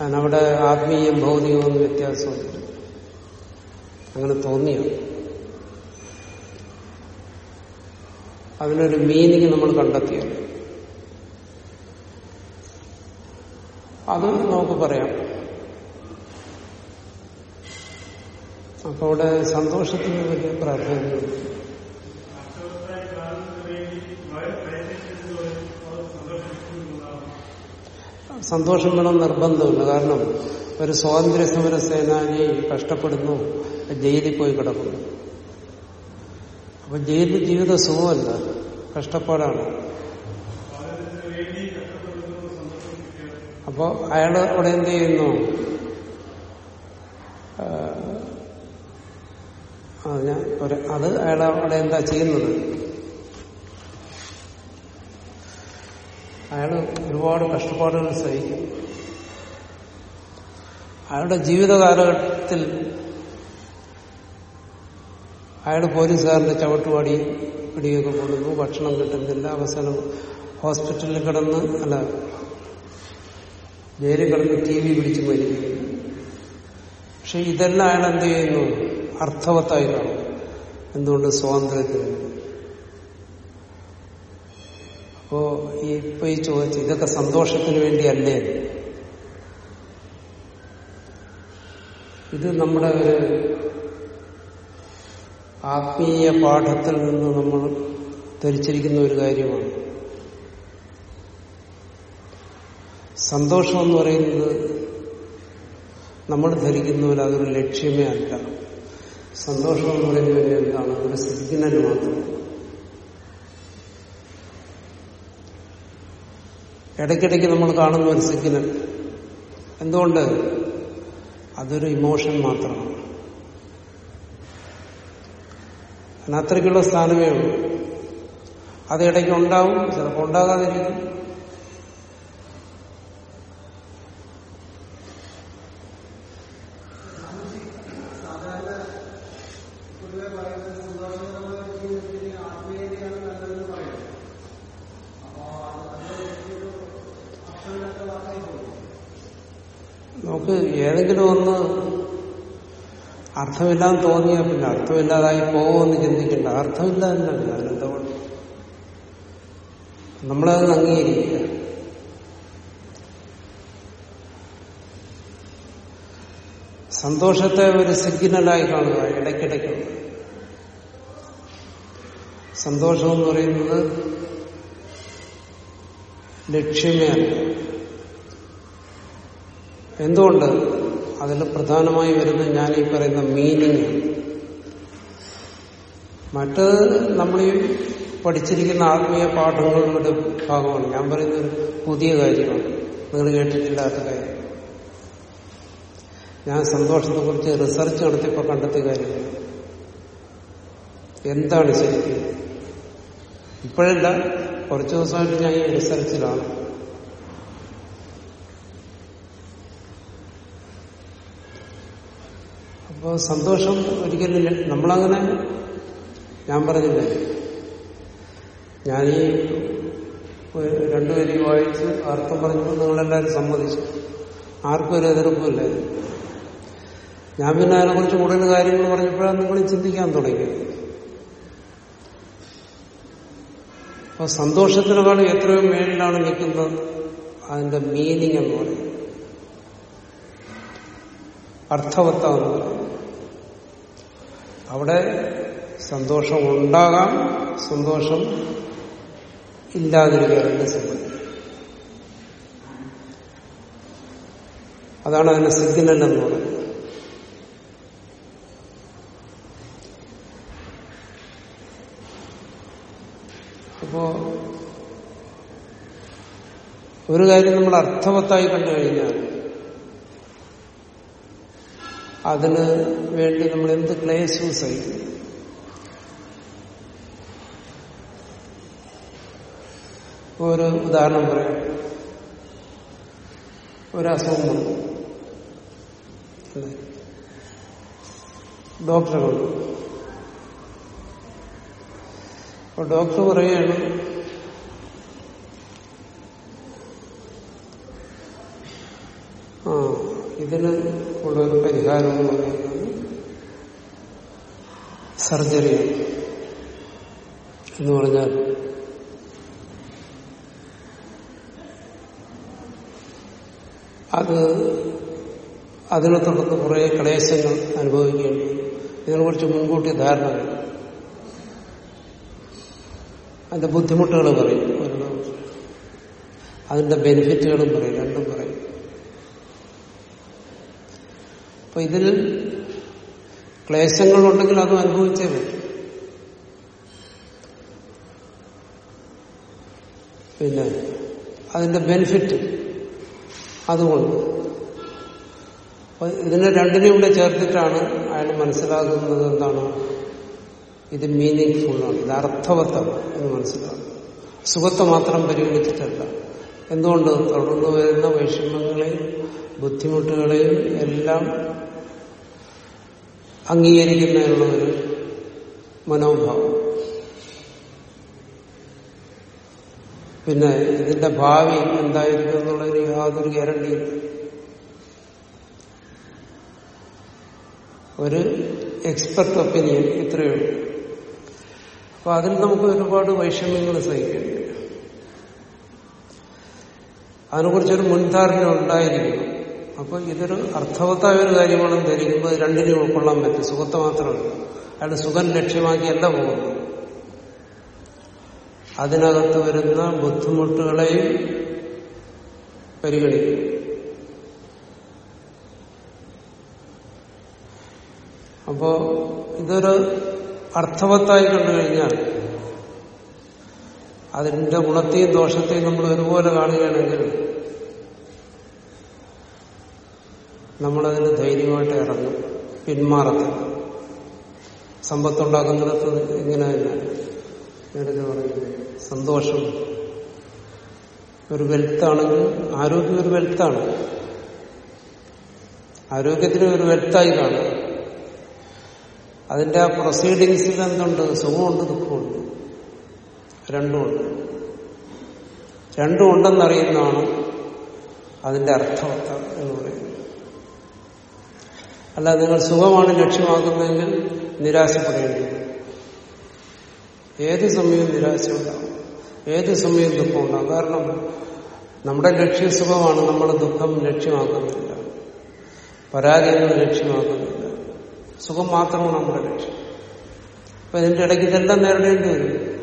അതിനവിടെ ആത്മീയം ഭൗതികവും വ്യത്യാസമുണ്ട്. അങ്ങനെ തോന്നിയാണ് അതിനൊരു മീനിങ് നമ്മൾ കണ്ടെത്തിയത് അത് നമുക്ക് പറയാം. അപ്പൊ അവിടെ സന്തോഷത്തിന് വലിയ പ്രാധാന്യം സന്തോഷം വേണം നിർബന്ധമില്ല കാരണം ഒരു സ്വാതന്ത്ര്യ സമര സേനാനി കഷ്ടപ്പെടുന്നു ജയിലിൽ പോയി കിടക്കുന്നു. അപ്പൊ ജയിലിൽ ജീവിത സുഖമല്ല കഷ്ടപ്പാടാണ്. അപ്പോ അയാൾ അവിടെ എന്ത് ചെയ്യുന്നു? അത് ഞാൻ അത് അയാൾ അവിടെ എന്താ ചെയ്യുന്നത്? അയാൾ ഒരുപാട് കഷ്ടപ്പാടുകൾ സഹിക്കും. അയാളുടെ ജീവിത കാലഘട്ടത്തിൽ അയാൾ പോലീസുകാരന്റെ ചവിട്ടുപാടി പിടിയൊക്കെ കൊടുക്കുന്നു ഭക്ഷണം കിട്ടുന്നില്ല അവസാനം ഹോസ്പിറ്റലിൽ കിടന്ന് അല്ല ജയിലിൽ കിടന്ന് ടി വി പിടിച്ച് മരിക്കുന്നു. പക്ഷെ ഇതെല്ലാം അയാൾ എന്ത് ചെയ്യുന്നു? അർത്ഥവത്തായി കാണും എന്തുകൊണ്ട് സ്വാതന്ത്ര്യത്തിന്? അപ്പോ ഈ ഇപ്പൊ ഈ ചോദിച്ചു ഇതൊക്കെ സന്തോഷത്തിന് വേണ്ടിയല്ലേ? ഇത് നമ്മുടെ ഒരു ആത്മീയ പാഠത്തിൽ നിന്ന് നമ്മൾ ധരിച്ചിരിക്കുന്ന ഒരു കാര്യമാണ്. സന്തോഷം എന്ന് പറയുന്നത് നമ്മൾ ധരിക്കുന്നവർ അതൊരു ലക്ഷ്യമേ അല്ല. സന്തോഷം എന്ന് പറയുന്നത് എന്താണ് ഒരു സിഗ്നൽ മാത്രം ഇടയ്ക്കിടയ്ക്ക് നമ്മൾ കാണുന്ന ഒരു സിഗ്നൽ എന്തുകൊണ്ട്? അതൊരു ഇമോഷൻ മാത്രമാണ്. അത്രയ്ക്കുള്ള സ്ഥാനമേ ഉള്ളൂ. അത് ഇടയ്ക്ക് ഉണ്ടാവും ചിലപ്പോൾ ഉണ്ടാകാതിരിക്കും നമുക്ക് ഏതെങ്കിലും ഒന്ന് അർത്ഥമില്ലാന്ന് തോന്നിയാൽ പിന്നെ അർത്ഥമില്ലാതായി പോകുമെന്ന് ചിന്തിക്കേണ്ട. അർത്ഥമില്ല അതിനെന്താ കുഴപ്പം നമ്മളത് അംഗീകരിക്കുക. സന്തോഷത്തെ ഒരു സിഗ്നലായി കാണുക ഇടയ്ക്കിടയ്ക്ക്. സന്തോഷം എന്ന് പറയുന്നത് ലക്ഷ്യമേ എന്തുകൊണ്ട്? അതിൽ പ്രധാനമായി വരുന്ന ഞാൻ ഈ പറയുന്ന മീനിങ് മറ്റ് നമ്മൾ ഈ പഠിച്ചിരിക്കുന്ന ആത്മീയ പാഠങ്ങളുടെ ഭാഗമാണ്. ഞാൻ പറയുന്ന പുതിയ കാര്യമാണ്. നിങ്ങൾ കേട്ടിട്ടില്ലാത്ത കാര്യം. ഞാൻ സന്തോഷത്തെ കുറിച്ച് റിസർച്ച് നടത്തിയപ്പോൾ കണ്ടെത്തിയ കാര്യമാണ്. എന്താണ് ശരിക്കും? ഇപ്പോഴല്ല കുറച്ചു ദിവസമായിട്ട് ഞാൻ ഈ റിസർച്ചിലാണ് അപ്പോൾ സന്തോഷം ഒരിക്കലും നമ്മളങ്ങനെ ഞാൻ പറഞ്ഞില്ലേ? ഞാൻ ഈ രണ്ടുപേരും വായിച്ച് അർത്ഥം പറഞ്ഞപ്പോൾ നിങ്ങളെല്ലാവരും സമ്മതിച്ചു. ആർക്കും ഒരു എതിർപ്പില്ല ഞാൻ പിന്നെ അതിനെക്കുറിച്ച് കൂടുതൽ കാര്യങ്ങൾ പറഞ്ഞപ്പോഴാണ് നിങ്ങൾ ചിന്തിക്കാൻ തുടങ്ങിയത്. അപ്പൊ സന്തോഷത്തിനെക്കാളും എത്രയോ മേളിലാണ് നിൽക്കുന്നത് അതിന്റെ മീനിങ് എന്ന് പറയുന്നത്. അർത്ഥവത്ത അവിടെ സന്തോഷം ഉണ്ടാകാം സന്തോഷം ഇല്ലാതിരിക്കാറുണ്ട് സംഭവിക്കും അതാണ് അതിന്റെ സിഗ്നൽ എന്ന് പറയുന്നത്. അപ്പോ ഒരു കാര്യം നമ്മൾ അർത്ഥവത്തായി കണ്ടു കഴിഞ്ഞാൽ അതിന് വേണ്ടി നമ്മൾ എന്ത് ക്ലേശവും സഹിക്കും ഒരു ഉദാഹരണം പറയാം. ഒരു അസുഖം വന്നു. ഡോക്ടറെ വന്നു അപ്പൊ ഡോക്ടർ പറയുകയാണ് ആ ഇതിന് ഉള്ള ഒരു പരിഹാരം എന്ന് പറയുന്നത് സർജറിയാണ് എന്ന് പറഞ്ഞാൽ അത് അതിനെ തുടർന്ന് കുറെ ക്ലേശങ്ങൾ അനുഭവിക്കേണ്ടി ഇതിനെക്കുറിച്ച് മുൻകൂട്ടി ധാരണ അതിന്റെ ബുദ്ധിമുട്ടുകൾ പറയും. അതിന്റെ ബെനിഫിറ്റുകളും പറയും. രണ്ടും പറയും അപ്പൊ ഇതിൽ ക്ലേശങ്ങളുണ്ടെങ്കിൽ അതും അനുഭവിച്ചേ പറ്റും. പിന്നെ അതിന്റെ ബെനിഫിറ്റ് അതുകൊണ്ട്. ഇതിനെ രണ്ടിനെയും കൂടെ ചേർത്തിട്ടാണ് അയാൾ മനസ്സിലാക്കുന്നത് എന്താണ്? ഇത് മീനിങ് ഫുള്ളാണ് ഇത് അർത്ഥവത്താണ് എന്ന് മനസ്സിലാകും സുഖത്തെ മാത്രം പരിഗണിച്ചിട്ടല്ല. എന്തുകൊണ്ട് തുടർന്നു വരുന്ന വൈഷമ്യങ്ങളെയും ബുദ്ധിമുട്ടുകളെയും എല്ലാം അംഗീകരിക്കുന്നതിനുള്ള ഒരു മനോഭാവം. പിന്നെ ഇതിന്റെ ഭാവി എന്തായിരിക്കും എന്നുള്ളതിന് യാതൊരു ഗ്യാരണ്ടിയില്ല ഒരു എക്സ്പെർട്ട് ഒപ്പീനിയൻ ഇത്രയേ ഉള്ളൂ. അപ്പൊ അതിൽ നമുക്ക് ഒരുപാട് വൈഷമ്യങ്ങൾ സഹിക്കേണ്ടി അതിനെക്കുറിച്ചൊരു മുൻധാരണ ഉണ്ടായിരിക്കണം. അപ്പൊ ഇതൊരു അർത്ഥവത്തായ ഒരു കാര്യമാണെന്ന് ധരിക്കുമ്പോൾ രണ്ടിനും ഉൾക്കൊള്ളാൻ പറ്റും. സുഖത്തെ മാത്രമല്ല അയാൾ സുഖം ലക്ഷ്യമാക്കിയല്ല പോകുന്നത്. അതിനകത്ത് വരുന്ന ബുദ്ധിമുട്ടുകളെയും പരിഗണിക്കും. അപ്പോ ഇതൊരു അർത്ഥവത്തായി കണ്ടു കഴിഞ്ഞാൽ അതിന്റെ ഗുണത്തെയും ദോഷത്തെയും നമ്മൾ ഒരുപോലെ കാണുകയാണെങ്കിൽ നമ്മളതിന് ധൈര്യമായിട്ട് ഇറങ്ങും പിന്മാറത്തില്ല. സമ്പത്തുണ്ടാക്കുന്നിടത്ത് ഇങ്ങനെ തന്നെ. നേരത്തെ പറയുന്നത് സന്തോഷം ഒരു വെൽത്താണെങ്കിൽ ആരോഗ്യം ഒരു വെൽത്താണ്. ആരോഗ്യത്തിന് ഒരു വെൽത്തായി കാണും. അതിന്റെ ആ പ്രൊസീഡിങ്സിൽ എന്തുണ്ട്? സുഖമുണ്ട് ദുഃഖമുണ്ട്. രണ്ടുമുണ്ട്. രണ്ടും ഉണ്ടെന്നറിയുന്നതാണ് അതിന്റെ അർത്ഥവത്ത എന്ന് പറയുന്നത്. അല്ല നിങ്ങൾ സുഖമാണ് ലക്ഷ്യമാക്കുന്നതെങ്കിൽ നിരാശപ്പെടേണ്ടി ഏത് സമയവും നിരാശ ഉണ്ടാവും. ഏത് സമയവും ദുഃഖം ഉണ്ടാകും കാരണം നമ്മുടെ ലക്ഷ്യം സുഖമാണ് നമ്മൾ ദുഃഖം ലക്ഷ്യമാക്കുന്നില്ല. പരാജയങ്ങൾ ലക്ഷ്യമാക്കുന്നില്ല. സുഖം മാത്രമാണ് നമ്മുടെ ലക്ഷ്യം. അപ്പൊ ഇതിന്റെ ഇടയ്ക്ക് ഇതെല്ലാം നേരിടേണ്ടി വരും.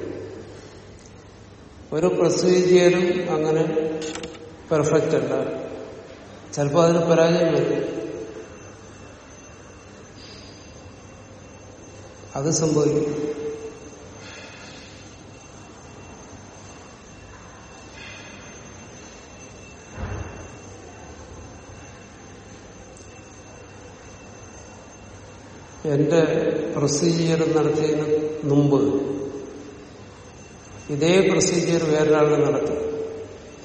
ഒരു പ്രൊസീജിയറും അങ്ങനെ പെർഫെക്റ്റ് അല്ല. ചിലപ്പോൾ അതിന് പരാജയം വരും. അത് സംഭവിക്കും. എന്റെ പ്രൊസീജിയർ നടത്തിയതിന് മുമ്പ് ഇതേ പ്രൊസീജിയർ വേറൊരാളെ നടത്തി.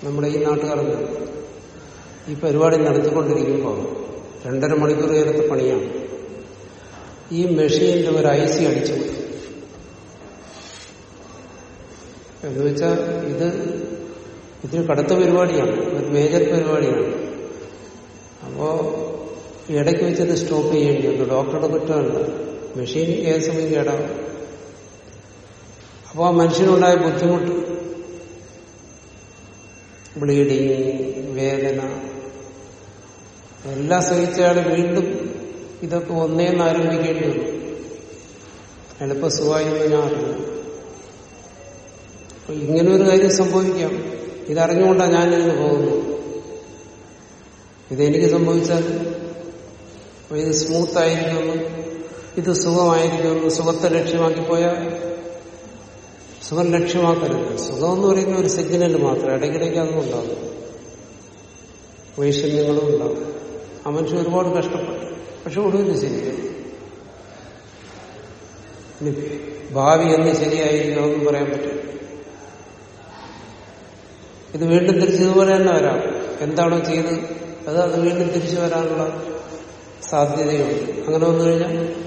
നമ്മുടെ ഈ നാട്ടുകാരൻ ഈ പരിപാടി നടത്തിക്കൊണ്ടിരിക്കുമ്പോൾ രണ്ടര മണിക്കൂർ നേരത്തെ പണിയാണ്. ഈ മെഷീനിൽ ഒരു ഐ സി അടിച്ചു എന്ന് വെച്ചാൽ ഇത് ഇതിന് കടുത്ത പരിപാടിയാണ്. ഒരു മേജർ പരിപാടിയാണ്. അപ്പോ ഇടയ്ക്ക് വെച്ചത് സ്റ്റോപ്പ് ചെയ്യേണ്ടി വന്നു. ഡോക്ടറുടെ കുറ്റമല്ല. മെഷീൻ ഏത് സമയം കേടാവും? അപ്പോൾ ആ മനുഷ്യനുണ്ടായ ബുദ്ധിമുട്ട്. ബ്ലീഡിങ് വേദന എല്ലാം സഹിച്ചയാൾ വീണ്ടും ഇതൊക്കെ ഒന്നേന്ന് ആരംഭിക്കേണ്ടി വന്നു. എളുപ്പ സുഖമായി എന്ന് ഞാൻ അറിഞ്ഞു ഇങ്ങനെ ഒരു കാര്യം സംഭവിക്കാം. ഇതറിഞ്ഞുകൊണ്ടാണ് ഞാനിങ്ങനെ പോകുന്നത്. ഇതെനിക്ക് സംഭവിച്ചാൽ ഇത് സ്മൂത്ത് ആയിരിക്കുമെന്ന് ഇത് സുഖമായിരിക്കുമെന്ന് സുഖത്തെ ലക്ഷ്യമാക്കി പോയാൽ സുഖം ലക്ഷ്യമാക്കരുത്. സുഖം എന്ന് പറയുന്ന ഒരു സിഗ്നൽ മാത്രം. ഇടയ്ക്കിടയ്ക്ക് അതും ഉണ്ടാകും. വൈഷമ്യങ്ങളും ഉണ്ടാകും. ആ മനുഷ്യൻ ഒരുപാട് കഷ്ടപ്പെട്ടു. പക്ഷെ ഒടുവിൽ ശരിയായി ഭാവി എന്ന് ശരിയായിരിക്കുമെന്നും പറയാൻ പറ്റും. ഇത് വീണ്ടും തിരിച്ചതുപോലെ തന്നെ വരാം. എന്താണോ ചെയ്ത് അത് അത് വീണ്ടും തിരിച്ചു വരാനുള്ള സാധ്യതയുണ്ട്. അങ്ങനെ വന്നു കഴിഞ്ഞാൽ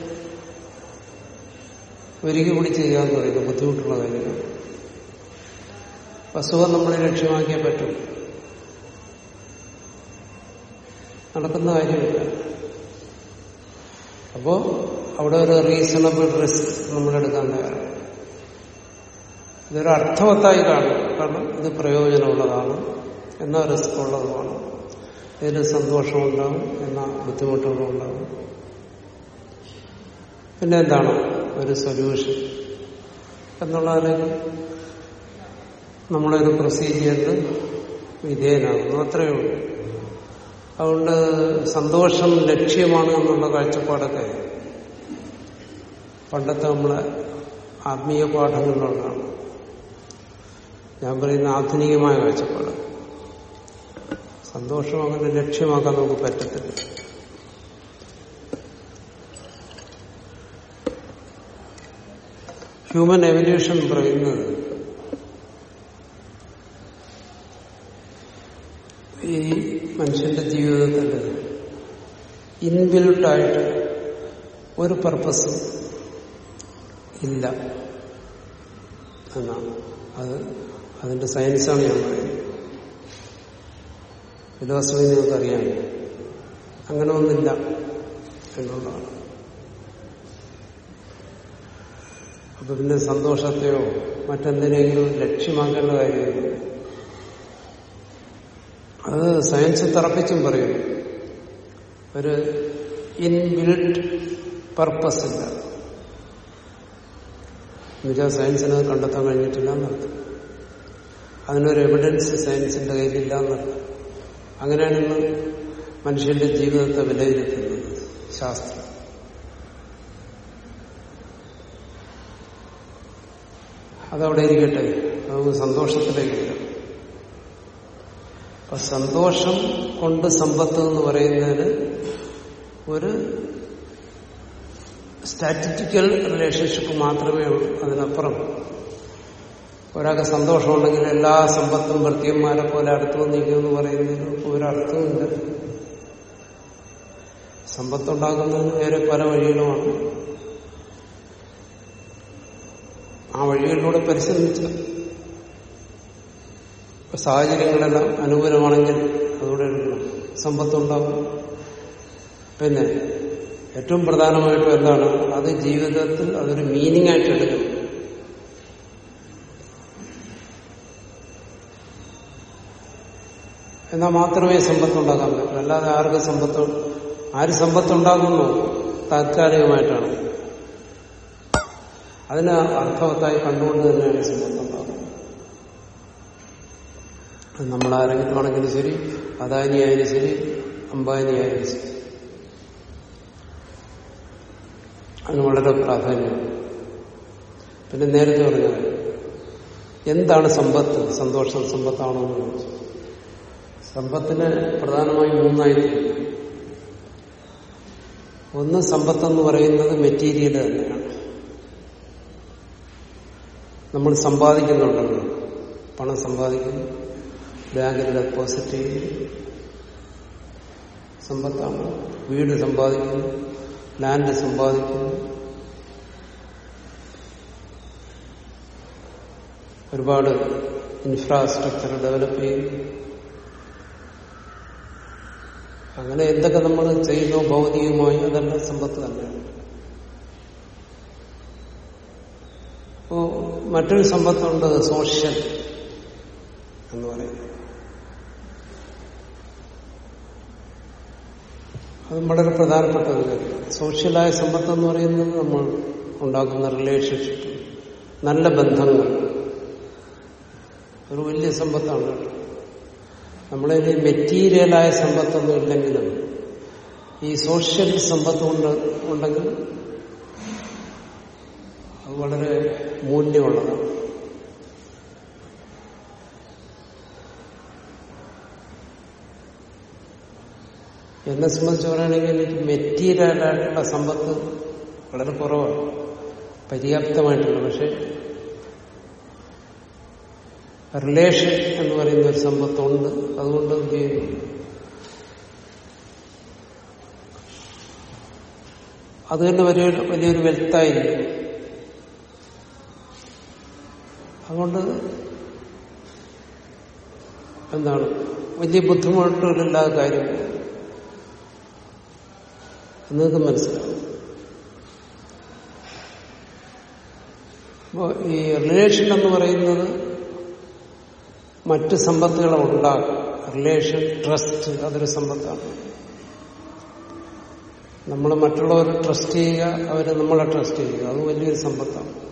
ഒരുക്കി കൂടി ചെയ്യാന്ന് പറയുന്നത് ബുദ്ധിമുട്ടുള്ള കാര്യമാണ്. അസുഖം നമ്മളെ ലക്ഷ്യമാക്കിയേ പറ്റും. നടക്കുന്ന കാര്യമില്ല. അപ്പോ അവിടെ ഒരു റീസണബിൾ റിസ്ക് നമ്മളെടുക്കാൻ തയ്യാറാണ്. ഇതൊരു അർത്ഥവത്തായി കാണും. കാരണം ഇത് പ്രയോജനമുള്ളതാണ് എന്നാൽ റിസ്ക് ഉള്ളതുമാണ്. ഇതിന് സന്തോഷമുണ്ടാവും എന്ന ബുദ്ധിമുട്ടുകളും ഉണ്ടാവും പിന്നെ എന്താണ് ഒരു സൊല്യൂഷൻ എന്നുള്ളതിലേക്ക് നമ്മളൊരു പ്രൊസീജിയറിൽ വിധേയനാകുന്നു. അത്രയേ ഉള്ളൂ. അതുകൊണ്ട് സന്തോഷം ലക്ഷ്യമാണ് എന്നുള്ള കാഴ്ചപ്പാടൊക്കെ പണ്ടത്തെ നമ്മളെ ആത്മീയ പാഠങ്ങളിലുള്ളതാണ്. ഞാൻ പറയുന്ന ആധുനികമായ കാഴ്ചപ്പാട്. സന്തോഷം അങ്ങനെ ലക്ഷ്യമാക്കാൻ നമുക്ക് പറ്റത്തില്ല. ഹ്യൂമൻ എവല്യൂഷൻ പറയുന്നത് ഈ മനുഷ്യന്റെ ജീവിതത്തിൽ ഇൻബിൽട്ടായിട്ട് ഒരു പർപ്പസും ഇല്ല. എന്നാണ് അത് അതിന്റെ സയൻസാണ് ഞാൻ പറയുന്നത്. ഫിലോസഫി നിങ്ങൾക്കറിയാം അങ്ങനെ ഒന്നില്ല എന്നുള്ളതാണ്. അപ്പൊ പിന്നെ സന്തോഷത്തെയോ മറ്റെന്തിനെങ്കിലും ലക്ഷ്യമാക്കേണ്ട കാര്യമില്ല അത് സയൻസ് തറപ്പിച്ചും പറയും. ഒരു ഇൻബിൽഡ് പർപ്പസ് ഇല്ല. എന്നുവെച്ചാൽ സയൻസിന് അത് കണ്ടെത്താൻ കഴിഞ്ഞിട്ടില്ല എന്നർത്ഥം അതിനൊരു എവിഡൻസ് സയൻസിന്റെ കയ്യിലില്ല എന്നർത്ഥം അങ്ങനെയാണ് ഇന്ന് മനുഷ്യന്റെ ജീവിതത്തെ വിലയിരുത്തുന്നത് ശാസ്ത്രം. അതവിടെ ഇരിക്കട്ടെ. നമുക്ക് സന്തോഷത്തിലേക്ക് വരാം. അപ്പൊ സന്തോഷം കൊണ്ട് സമ്പത്ത് എന്ന് പറയുന്നതിന് ഒരു സ്റ്റാറ്റിറ്റിക്കൽ റിലേഷൻഷിപ്പ് മാത്രമേ ഉള്ളൂ അതിനപ്പുറം. ഒരാൾക്ക് സന്തോഷമുണ്ടെങ്കിൽ എല്ലാ സമ്പത്തും ഭർത്തിയന്മാരെ പോലെ അടുത്ത് വന്നിരിക്കുമെന്ന് പറയുന്നതിന് ഒരർത്ഥവുമില്ല. സമ്പത്തുണ്ടാക്കുന്നതിന് വേറെ പല വഴികളുമാണ്. ആ വഴികളിലൂടെ പരിശ്രമിച്ച സാഹചര്യങ്ങളെല്ലാം അനുകൂലമാണെങ്കിൽ അതോടെ സമ്പത്തുണ്ടാകും. പിന്നെ ഏറ്റവും പ്രധാനമായിട്ടും എന്താണ്? അത് ജീവിതത്തിൽ അതൊരു മീനിങ് ആയിട്ട് എടുക്കണം എന്നാൽ മാത്രമേ സമ്പത്തുണ്ടാക്കാൻ പറ്റൂ. അല്ലാതെ ആർക്ക് സമ്പത്ത് ആര് സമ്പത്തുണ്ടാകുന്നു? താത്കാലികമായിട്ടാണ് അതിന് അർത്ഥവത്തായി കണ്ടുകൊണ്ട് തന്നെയാണ് സമ്പത്തുണ്ടാകുന്നത്. അത് നമ്മളാരെങ്കിലും ആണെങ്കിലും ശരി അദാനിയായാലും ശരി അംബാനിയായാലും ശരി. അതിന് വളരെ പ്രാധാന്യം. പിന്നെ നേരത്തെ പറഞ്ഞത് എന്താണ് സമ്പത്ത്? സന്തോഷം സമ്പത്താണോ എന്ന് ചോദിച്ചു. സമ്പത്തിന് പ്രധാനമായും മൂന്നായിരിക്കും. ഒന്ന് സമ്പത്തെന്ന് പറയുന്നത് മെറ്റീരിയൽ തന്നെയാണ്. നമ്മൾ സമ്പാദിക്കുന്നുണ്ടല്ലോ. പണം സമ്പാദിക്കുന്നു. ബാങ്കിൽ ഡെപ്പോസിറ്റ് ചെയ്യുന്നു. സമ്പത്താണ് വീട് സമ്പാദിക്കുന്നു. ലാൻഡ് സമ്പാദിക്കുന്നു. ഒരുപാട് ഇൻഫ്രാസ്ട്രക്ചർ ഡെവലപ്പ് ചെയ്യുന്നു അങ്ങനെ എന്തൊക്കെ നമ്മൾ ചെയ്യുന്നു ഭൗതികമായി അതെല്ലാം സമ്പത്ത് തന്നെയാണ്. അപ്പോ മറ്റൊരു സമ്പത്തുണ്ട് സോഷ്യൽ എന്ന് പറയുന്നത്. അത് വളരെ പ്രധാനപ്പെട്ട ഒരു കാര്യം സോഷ്യലായ സമ്പത്ത് എന്ന് പറയുന്നത് നമ്മൾ ഉണ്ടാക്കുന്ന റിലേഷൻഷിപ്പ് നല്ല ബന്ധങ്ങൾ. ഒരു വലിയ സമ്പത്താണ് നമ്മളതിൽ മെറ്റീരിയലായ സമ്പത്തൊന്നും ഇല്ലെങ്കിലും ഈ സോഷ്യൽ സമ്പത്ത് കൊണ്ട് ഉണ്ടെങ്കിൽ അത് വളരെ മൂല്യമുള്ളതാണ്. എന്നെ സംബന്ധിച്ച് പറയുകയാണെങ്കിൽ എനിക്ക് മെറ്റീരിയലായിട്ടുള്ള സമ്പത്ത് വളരെ കുറവാണ്. പര്യാപ്തമായിട്ടുള്ള പക്ഷെ റിലേഷൻ എന്ന് പറയുന്ന ഒരു സമ്പത്തുണ്ട്. അതുകൊണ്ട് എന്ത് ചെയ്യുന്നു അത് തന്നെ വലിയൊരു വലിയൊരു വെൽത്തായിരിക്കും. അതുകൊണ്ട് എന്താണ്? വലിയ ബുദ്ധിമുട്ടുകളില്ലാത്ത കാര്യം. നിങ്ങൾക്ക് മനസ്സിലാവും. അപ്പോ ഈ റിലേഷൻ എന്ന് പറയുന്നത് മറ്റ് സമ്പത്തുകളെ ഉണ്ടാകും റിലേഷൻ ട്രസ്റ്റ് അതൊരു സമ്പത്താണ്. നമ്മൾ മറ്റുള്ളവർ ട്രസ്റ്റ് ചെയ്യുക അവർ നമ്മളെ ട്രസ്റ്റ് ചെയ്യുക. അത് വലിയൊരു സമ്പത്താണ്.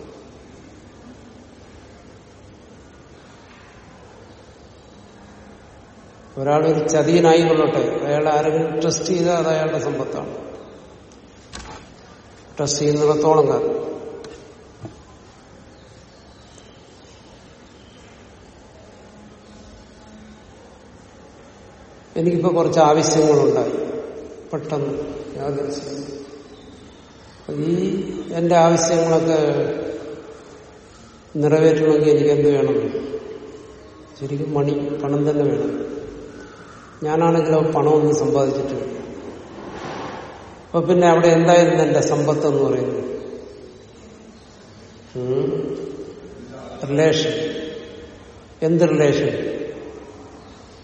ഒരാളൊരു ചതിയനായി കൊള്ളട്ടെ അയാൾ ആരെങ്കിലും ട്രസ്റ്റ് ചെയ്താൽ അത് അയാളുടെ സമ്പത്താണ്. ട്രസ്റ്റ് ചെയ്യുന്നിടത്തോളം കാലം. എനിക്കിപ്പോ കുറച്ച് ആവശ്യങ്ങളുണ്ടായി. പെട്ടെന്ന് യാതൊരു ഈ എന്റെ ആവശ്യങ്ങളൊക്കെ നിറവേറ്റണമെങ്കിൽ എനിക്ക് എന്ത് വേണം? ശരിക്കും മണി പണം തന്നെ വേണം. ഞാനാണെങ്കിലോ പണമൊന്നും സമ്പാദിച്ചിട്ടില്ല. അപ്പൊ പിന്നെ അവിടെ എന്തായിരുന്നു എന്റെ സമ്പത്ത് എന്ന് പറയുന്നത് റിലേഷൻ എന്ത് റിലേഷൻ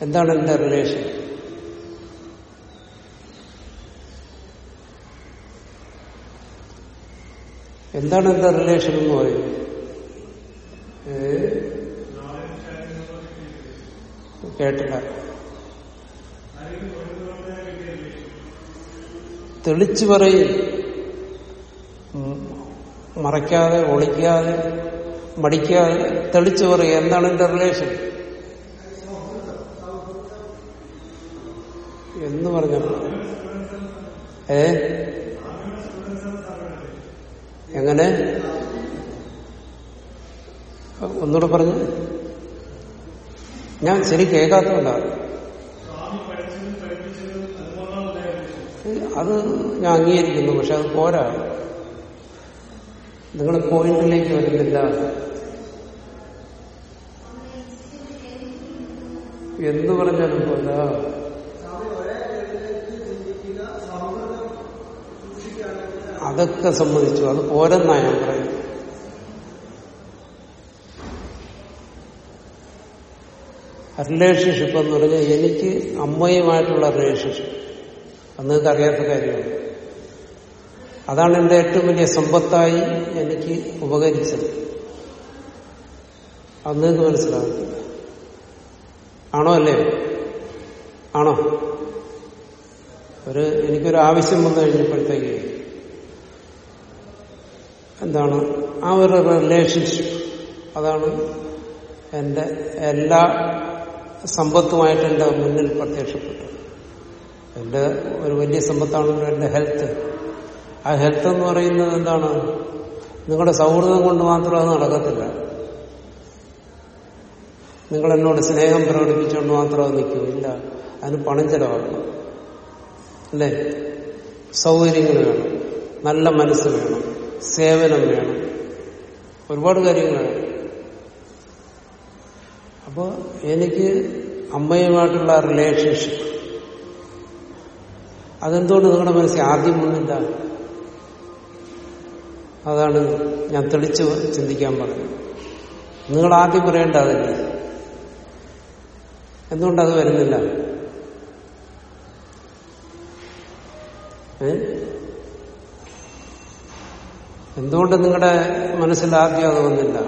എന്താണ് എന്റെ റിലേഷൻ എന്താണ് എന്റെ റിലേഷൻ എന്ന് പറയുന്നത്? കേട്ടില്ല. തെളിച്ചു പറയും. മറയ്ക്കാതെ ഒളിക്കാതെ മടിക്കാതെ തെളിച്ചു പറയും. എന്താണ് എന്റെ റിലേഷൻ എന്ന് പറഞ്ഞപ്പോൾ ഏ? എങ്ങനെ? ഒന്നുകൂടെ പറഞ്ഞു. ഞാൻ ശരി കേൾക്കാത്തതുകൊണ്ടാണ്. അത് ഞാൻ അംഗീകരിക്കുന്നു പക്ഷെ അത് പോരാ. നിങ്ങൾ പോയിന്റിലേക്ക് വരുന്നില്ല. എന്തു പറഞ്ഞാലും പോരാ. അതൊക്കെ സമ്മതിച്ചു. അത് പോരെന്നാ ഞാൻ പറയുന്നത്. റിലേഷൻഷിപ്പ് എന്ന് പറഞ്ഞാൽ എനിക്ക് അമ്മയുമായിട്ടുള്ള റിലേഷൻഷിപ്പ്. അത് നിങ്ങൾക്ക് അറിയാത്ത കാര്യമാണ്. അതാണ് എന്റെ ഏറ്റവും വലിയ സമ്പത്തായി എനിക്ക് ഉപകരിച്ചത്. അത് നിങ്ങൾക്ക് ആണോ അല്ലേ? ആണോ? ഒരു എനിക്കൊരു ആവശ്യം വന്നു കഴിഞ്ഞപ്പോഴത്തേക്ക് എന്താണ്? ആ ഒരു റിലേഷൻഷിപ്പ് അതാണ് എന്റെ എല്ലാ സമ്പത്തുമായിട്ട് എന്റെ മുന്നിൽ പ്രത്യക്ഷപ്പെട്ടു എന്റെ ഒരു വലിയ സമ്പത്താണല്ലോ എന്റെ ഹെൽത്ത്. ആ ഹെൽത്ത് എന്ന് പറയുന്നത് എന്താണ്? നിങ്ങളുടെ സൗഹൃദം കൊണ്ട് മാത്രം അത് നടക്കത്തില്ല. നിങ്ങൾ എന്നോട് സ്നേഹം പ്രകടിപ്പിച്ചുകൊണ്ട് മാത്രം അത് നിൽക്കില്ല അതിന് പണം ചെലവാക്കണം. അല്ലേ? സൗകര്യങ്ങൾ വേണം. നല്ല മനസ്സ് വേണം. സേവനം വേണം. ഒരുപാട് കാര്യങ്ങൾ അപ്പോൾ എനിക്ക് അമ്മയുമായിട്ടുള്ള റിലേഷൻഷിപ്പ് അതെന്തുകൊണ്ട് നിങ്ങളുടെ മനസ്സിൽ ആദ്യം വന്നില്ല? അതാണ് ഞാൻ തെളിച്ച് ചിന്തിക്കാൻ പറഞ്ഞത്. നിങ്ങൾ ആദ്യം പറയേണ്ട അതില്ല? എന്തുകൊണ്ടത് വരുന്നില്ല? എന്തുകൊണ്ട് നിങ്ങളുടെ മനസ്സിൽ ആദ്യം അത് വന്നില്ല?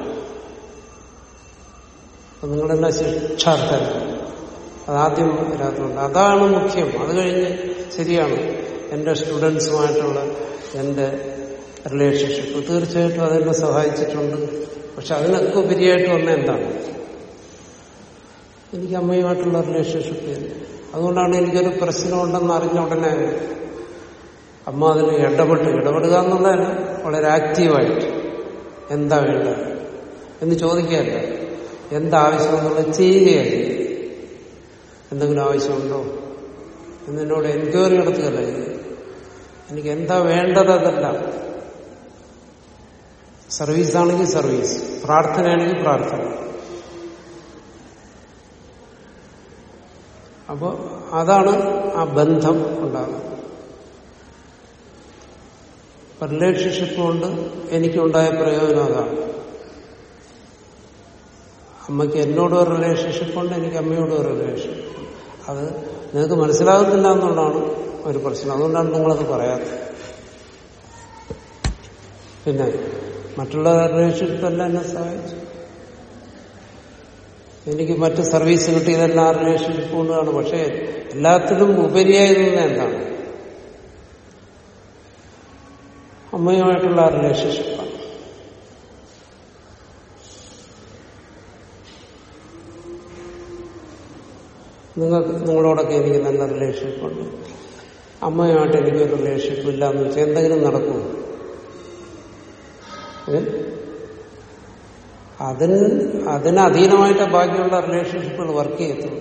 അപ്പൊ നിങ്ങളെല്ലാം ശിക്ഷാർത്ഥൻ അതാദ്യം വരാത്തതുകൊണ്ട്. അതാണ് മുഖ്യം. അത് കഴിഞ്ഞ് ശരിയാണ്. എന്റെ സ്റ്റുഡൻസുമായിട്ടുള്ള എന്റെ റിലേഷൻഷിപ്പ് തീർച്ചയായിട്ടും അതെന്നെ സഹായിച്ചിട്ടുണ്ട്. പക്ഷെ അതിനൊക്കെ ഉപരിയായിട്ട് വന്ന എന്താണ്? എനിക്ക് അമ്മയുമായിട്ടുള്ള റിലേഷൻഷിപ്പ് അതുകൊണ്ടാണ് എനിക്കൊരു പ്രശ്നമുണ്ടെന്ന് അറിഞ്ഞ ഉടനെ അമ്മ അതിന് ഇടപെട്ട് ഇടപെടുക എന്നുള്ളതല്ല വളരെ ആക്റ്റീവായിട്ട് എന്താ വേണ്ട എന്ന് ചോദിക്കുകയല്ല. എന്താവശ്യമെന്നുള്ളത് ചെയ്യുകയല്ല. എന്തെങ്കിലും ആവശ്യമുണ്ടോ? എന്നോട് എൻക്വയറി നടത്തുകയല്ല എനിക്ക് എന്താ വേണ്ടത് അതല്ല. സർവീസാണെങ്കിൽ സർവീസ് പ്രാർത്ഥനയാണെങ്കിൽ പ്രാർത്ഥന. അപ്പോൾ അതാണ് ആ ബന്ധം ഉണ്ടാകുന്നത്. റിലേഷൻഷിപ്പ് കൊണ്ട് എനിക്കുണ്ടായ പ്രയോജനം അതാണ്. അമ്മയ്ക്ക് എന്നോട് ഒരു റിലേഷൻഷിപ്പ് ഉണ്ട് എനിക്ക് അമ്മയോട് ഒരു റിലേഷൻഷിപ്പ് അത് നിങ്ങൾക്ക് മനസ്സിലാകുന്നില്ല എന്നുള്ളതാണ് ഒരു പ്രശ്നം. അതുകൊണ്ടാണ് നിങ്ങളത് പറയാത്തത്. പിന്നെ മറ്റുള്ള റിലേഷൻഷിപ്പ് എല്ലാം എന്നെ സഹായിച്ചു എനിക്ക് മറ്റ് സർവീസ് കിട്ടിയതെല്ലാം റിലേഷൻഷിപ്പ് കൊണ്ടാണ് പക്ഷേ എല്ലാത്തിനും ഉപരിയായി നിന്ന് എന്താണ്? അമ്മയുമായിട്ടുള്ള ആ നിങ്ങൾക്ക് നിങ്ങളോടൊക്കെ എനിക്ക് നല്ല റിലേഷൻഷിപ്പുണ്ട് അമ്മയുമായിട്ട് എനിക്കൊരു റിലേഷൻഷിപ്പ് ഇല്ല എന്ന് വെച്ചാൽ എന്തെങ്കിലും നടക്കുമോ? അതിന് അതിന് അധീനമായിട്ട് ബാക്കിയുള്ള റിലേഷൻഷിപ്പുകൾ വർക്ക് ചെയ്യത്തുള്ളൂ.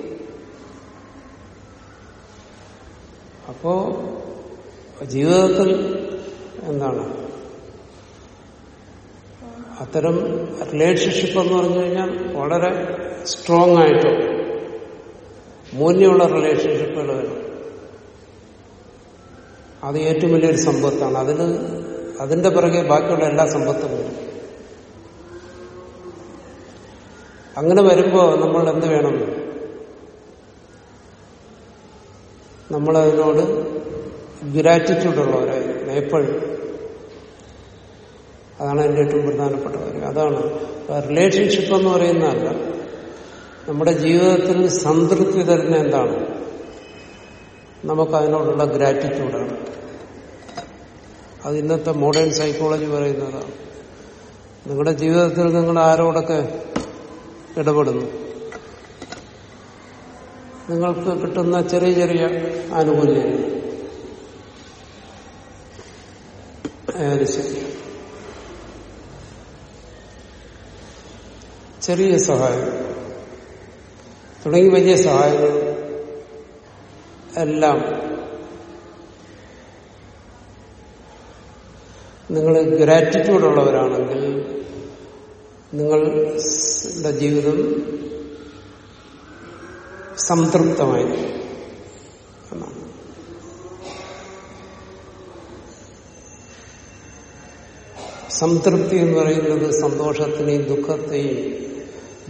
അപ്പോ ജീവിതത്തിൽ എന്താണ്? അത്തരം റിലേഷൻഷിപ്പ് എന്ന് പറഞ്ഞു കഴിഞ്ഞാൽ വളരെ സ്ട്രോങ് ആയിട്ട് മൂല്യമുള്ള റിലേഷൻഷിപ്പുകൾ വേണം അത് ഏറ്റവും വലിയൊരു സമ്പത്താണ്. അതിന് അതിന്റെ പിറകെ ബാക്കിയുള്ള എല്ലാ സമ്പത്തും വരും. അങ്ങനെ വരുമ്പോൾ നമ്മൾ എന്ത് വേണം? നമ്മളതിനോട് ഗ്രാറ്റിറ്റ്യൂഡുള്ളവരായി എപ്പോഴും അതാണ് എന്റെ ഏറ്റവും പ്രധാനപ്പെട്ട കാര്യം. അതാണ് റിലേഷൻഷിപ്പ് എന്ന് പറയുന്നതല്ല നമ്മുടെ ജീവിതത്തിൽ സംതൃപ്തി തരുന്ന എന്താണ്? നമുക്കതിനോടുള്ള ഗ്രാറ്റിറ്റ്യൂഡാണ് അത് ഇന്നത്തെ മോഡേൺ സൈക്കോളജി പറയുന്നതാണ്. നിങ്ങളുടെ ജീവിതത്തിൽ നിങ്ങൾ ആരോടൊക്കെ ഇടപെടുന്നു? നിങ്ങൾക്ക് കിട്ടുന്ന ചെറിയ ചെറിയ ആനുകൂല്യങ്ങൾ. ചെറിയ സഹായം. തുടങ്ങി. വലിയ സഹായങ്ങൾ എല്ലാം നിങ്ങൾ ഗ്രാറ്റിറ്റ്യൂഡ് ഉള്ളവരാണെങ്കിൽ നിങ്ങളുടെ ജീവിതം സംതൃപ്തമായി സംതൃപ്തി എന്ന് പറയുന്നത് സന്തോഷത്തിനെയും ദുഃഖത്തെയും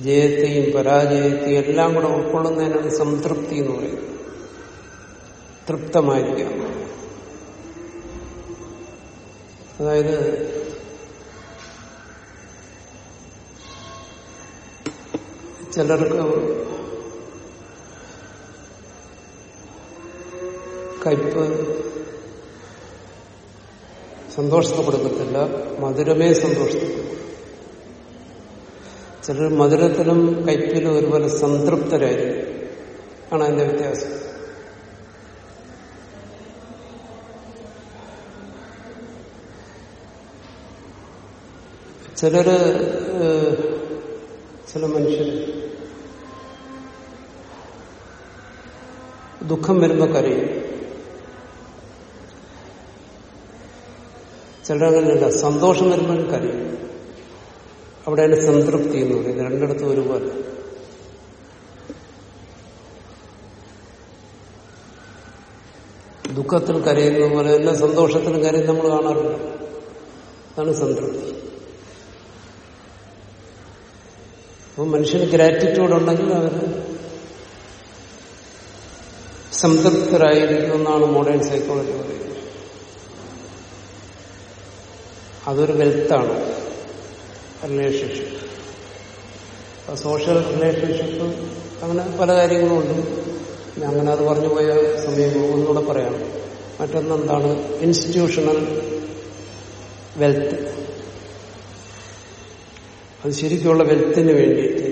ജയത്തെയും പരാജയത്തെയും എല്ലാം കൂടെ ഉൾക്കൊള്ളുന്നതിനാണ് സംതൃപ്തി എന്ന് പറയുന്നത് തൃപ്തമായിരിക്കുക അതായത് ചിലർക്ക് കയ്പ് സന്തോഷത്തെ കൊടുക്കത്തില്ല മധുരമേ സന്തോഷത്തെ ചിലർ മധുരത്തിലും കയ്പിലും ഒരുപോലെ സംതൃപ്തരായിരിക്കും. ആണ് അതിന്റെ വ്യത്യാസം. ചിലര് ചില മനുഷ്യർ ദുഃഖം വരുമ്പോ കരയും. ചിലരങ്ങനെയല്ല സന്തോഷം വരുമ്പോഴും കരയും. അവിടെയാണ് സംതൃപ്തി എന്ന് പറയുന്നത് രണ്ടിടത്തും ഒരുപോലെ. ദുഃഖത്തിൽ കരയുന്നത് പോലെ തന്നെ സന്തോഷത്തിലും കരയും നമ്മൾ കാണാറുണ്ട്. അതാണ് സംതൃപ്തി. അപ്പം മനുഷ്യന് ഗ്രാറ്റിറ്റ്യൂഡ് ഉണ്ടെങ്കിൽ അവർ സംതൃപ്തരായിരിക്കും എന്നാണ് മോഡേൺ സൈക്കോളജി പറയുന്നത്. അതൊരു വെൽത്താണ് റിലേഷൻഷിപ്പ് സോഷ്യൽ റിലേഷൻഷിപ്പ് അങ്ങനെ പല കാര്യങ്ങളും ഉണ്ട്. ഞാൻ അങ്ങനെ അത് പറഞ്ഞു പോയ സമയം ഒന്നുകൂടെ പറയാം. മറ്റൊന്നെന്താണ്? ഇൻസ്റ്റിറ്റ്യൂഷണൽ വെൽത്ത് അത് ശരിക്കുള്ള വെൽത്തിന് വേണ്ടിയിട്ട്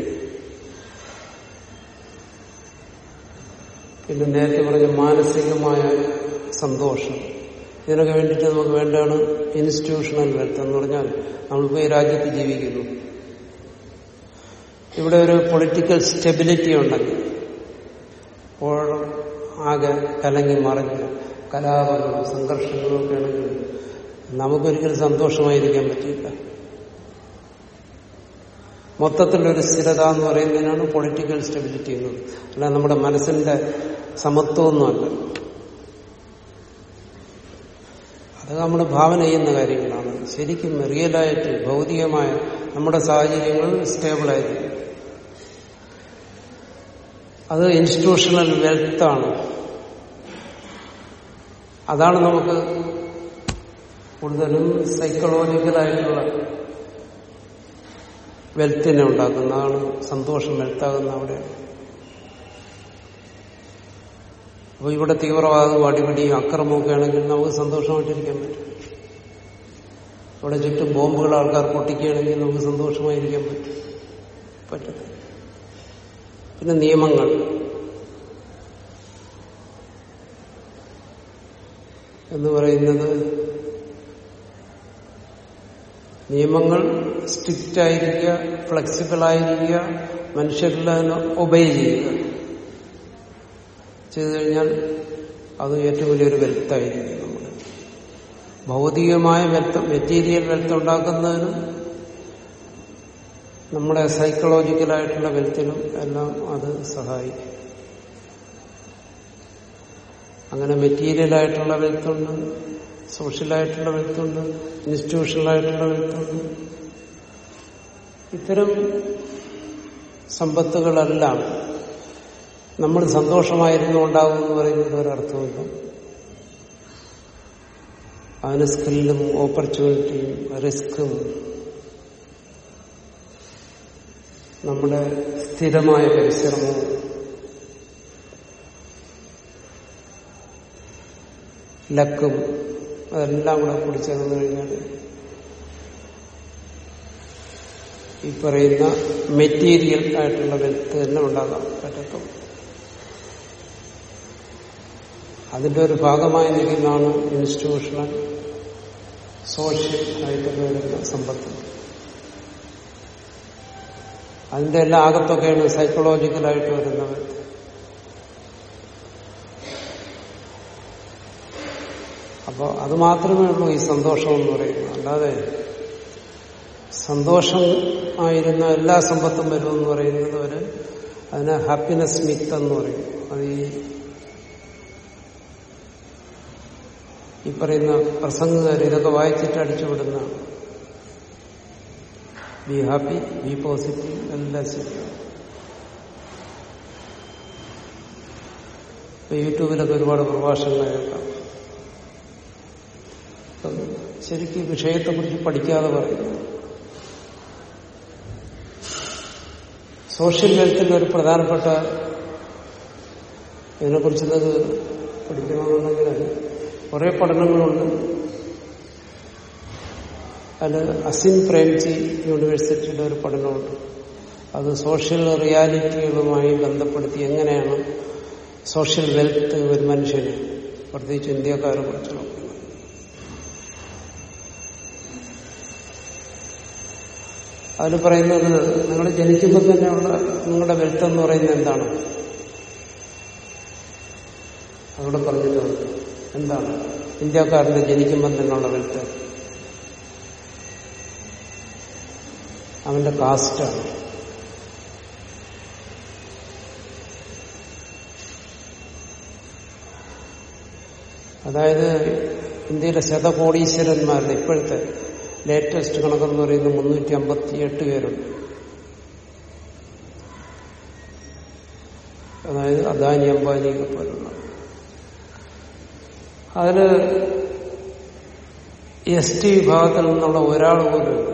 പിന്നെ നേരത്തെ പറഞ്ഞ മാനസികമായ സന്തോഷം. ഇതിനൊക്കെ വേണ്ടിയിട്ട് നമുക്ക് വേണ്ടതാണ് ഇൻസ്റ്റിറ്റ്യൂഷണൽ വെൽത്ത് എന്ന് പറഞ്ഞാൽ നമ്മളിപ്പോ ഈ രാജ്യത്ത് ജീവിക്കുന്നു. ഇവിടെ ഒരു പൊളിറ്റിക്കൽ സ്റ്റെബിലിറ്റി ഉണ്ടെങ്കിൽ അപ്പോൾ ആകെ കലങ്ങി മറിഞ്ഞ് കലാപങ്ങളും സംഘർഷങ്ങളും ഒക്കെ ആണെങ്കിൽ നമുക്കൊരിക്കലും സന്തോഷമായിരിക്കാൻ പറ്റില്ല മൊത്തത്തിലൊരു സ്ഥിരത എന്ന് പറയുന്നതിനാണ് പൊളിറ്റിക്കൽ സ്റ്റെബിലിറ്റി എന്നത് അല്ല നമ്മുടെ മനസ്സിന്റെ സമത്വമൊന്നുമല്ല അത് നമ്മൾ ഭാവന ചെയ്യുന്ന കാര്യങ്ങളാണ്. ശരിക്കും റിയലായിട്ട് ഭൗതികമായ നമ്മുടെ സാഹചര്യങ്ങൾ സ്റ്റേബിളായിരിക്കും. അത് ഇൻസ്റ്റിറ്റ്യൂഷണൽ വെൽത്താണ്. അതാണ് നമുക്ക് കൂടുതലും സൈക്കോളജിക്കലായിട്ടുള്ള വെൽത്തിനെ ഉണ്ടാക്കുന്നതാണ് സന്തോഷം വെൽത്താകുന്ന അവിടെയാണ് അപ്പൊ ഇവിടെ തീവ്രവാദവും അടിപിടിയും അക്രമമൊക്കെ ആണെങ്കിൽ നമുക്ക് സന്തോഷമായിട്ടിരിക്കാൻ പറ്റും. ഇവിടെ ചുറ്റും ബോംബുകൾ ആൾക്കാർ പൊട്ടിക്കുകയാണെങ്കിൽ നമുക്ക് സന്തോഷമായിരിക്കാൻ പറ്റും. പറ്റും പിന്നെ നിയമങ്ങൾ. എന്ന് പറയുന്നത് നിയമങ്ങൾ സ്ട്രിക്റ്റ് ആയിരിക്കുക ഫ്ലെക്സിബിൾ ആയിരിക്കുക മനുഷ്യരിൽ അതിനെ ഒബേ ചെയ്യുക. ചെയ്തു കഴിഞ്ഞാൽ അത് ഏറ്റവും വലിയൊരു വെൽത്തായിരിക്കും നമ്മൾ ഭൗതികമായ വെൽത്ത് മെറ്റീരിയൽ വെൽത്ത് ഉണ്ടാക്കുന്നതിനും നമ്മുടെ സൈക്കോളജിക്കലായിട്ടുള്ള വെൽത്തിനും എല്ലാം അത് സഹായിക്കും. അങ്ങനെ മെറ്റീരിയലായിട്ടുള്ള വെൽത്തുണ്ട് സോഷ്യലായിട്ടുള്ള വെൽത്തുണ്ട് ഇൻസ്റ്റിറ്റ്യൂഷണലായിട്ടുള്ള വെൽത്തുണ്ട് ഇത്തരം സമ്പത്തുകളെല്ലാം നമ്മൾ സന്തോഷമായിരുന്നു ഉണ്ടാകും എന്ന് പറയുന്നത് ഒരർത്ഥമില്ല അതിന് സ്കില്ലും ഓപ്പർച്യൂണിറ്റിയും റിസ്ക്കും നമ്മുടെ സ്ഥിരമായ പരിശ്രമവും ലക്കും അതെല്ലാം കൂടെ കുടിച്ചേർന്ന് കഴിഞ്ഞാൽ ഈ പറയുന്ന മെറ്റീരിയൽ ആയിട്ടുള്ള വെൽത്ത് തന്നെ ഉണ്ടാകാം പറ്റത്തുള്ളൂ. അതിന്റെ ഒരു ഭാഗമായി നിൽക്കുന്നതാണ് ഇൻസ്റ്റിറ്റ്യൂഷണൽ സോഷ്യൽ ആയിട്ട് വരുന്ന സമ്പത്ത്. അതിന്റെ എല്ലാ ആകത്തൊക്കെയാണ് സൈക്കോളജിക്കലായിട്ട് വരുന്നത്. അപ്പോൾ അത് മാത്രമേ ഉള്ളൂ ഈ സന്തോഷം എന്ന് പറയുന്നത്. അല്ലാതെ സന്തോഷം ആയിരുന്ന എല്ലാ സമ്പത്തും വരുമെന്ന് പറയുന്നത് ഒരു അതിന് ഹാപ്പിനെസ് മിത്ത് എന്ന് പറയും. അത് ഈ ഈ പറയുന്ന പ്രസംഗകാർ ഇതൊക്കെ വായിച്ചിട്ട് അടിച്ചുവിടുന്ന ബി ഹാപ്പി ബി പോസിറ്റീവ് എല്ലാം ശരിയാണ് യൂട്യൂബിലൊക്കെ ഒരുപാട് പ്രഭാഷണങ്ങൾ കേൾക്കാം. ശരിക്കും വിഷയത്തെക്കുറിച്ച് പഠിക്കാതെ പറയുന്നു സോഷ്യൽ വെൽത്തിന്റെ ഒരു പ്രധാനപ്പെട്ട ഇതിനെക്കുറിച്ചുള്ളത് പഠിക്കണമെന്നുണ്ടെങ്കിൽ കുറെ പഠനങ്ങളുണ്ട്. അതിൽ അസിൻ പ്രേംജി യൂണിവേഴ്സിറ്റിയുടെ ഒരു പഠനമുണ്ട്. അത് സോഷ്യൽ റിയാലിറ്റികളുമായി ബന്ധപ്പെടുത്തി എങ്ങനെയാണ് സോഷ്യൽ വെൽത്ത് ഒരു മനുഷ്യന് പ്രത്യേകിച്ച് ഇന്ത്യക്കാരെ കുറിച്ച് അതിൽ പറയുന്നത് നിങ്ങൾ ജനിക്കുമ്പോൾ തന്നെയുള്ള നിങ്ങളുടെ വെൽത്ത് എന്ന് പറയുന്നത് എന്താണ്? അവിടെ പറഞ്ഞിട്ടുണ്ട്. എന്താണ്? ഇന്ത്യക്കാരന്റെ ജനിക്കുമ്പോൾ തന്നെയുള്ള വെൽത്ത് അവന്റെ കാസ്റ്റാണ്. അതായത് ഇന്ത്യയിലെ ശതകോടീശ്വരന്മാരുടെ ഇപ്പോഴത്തെ ലേറ്റസ്റ്റ് കണക്കെന്ന് പറയുന്നത് മുന്നൂറ്റി അമ്പത്തി എട്ട് പേരുണ്ട്. അതായത് അദാനി അംബാനിയൊക്കെ പോലുള്ള അതിൽ എസ് ടി വിഭാഗത്തിൽ നിന്നുള്ള ഒരാൾ പോലും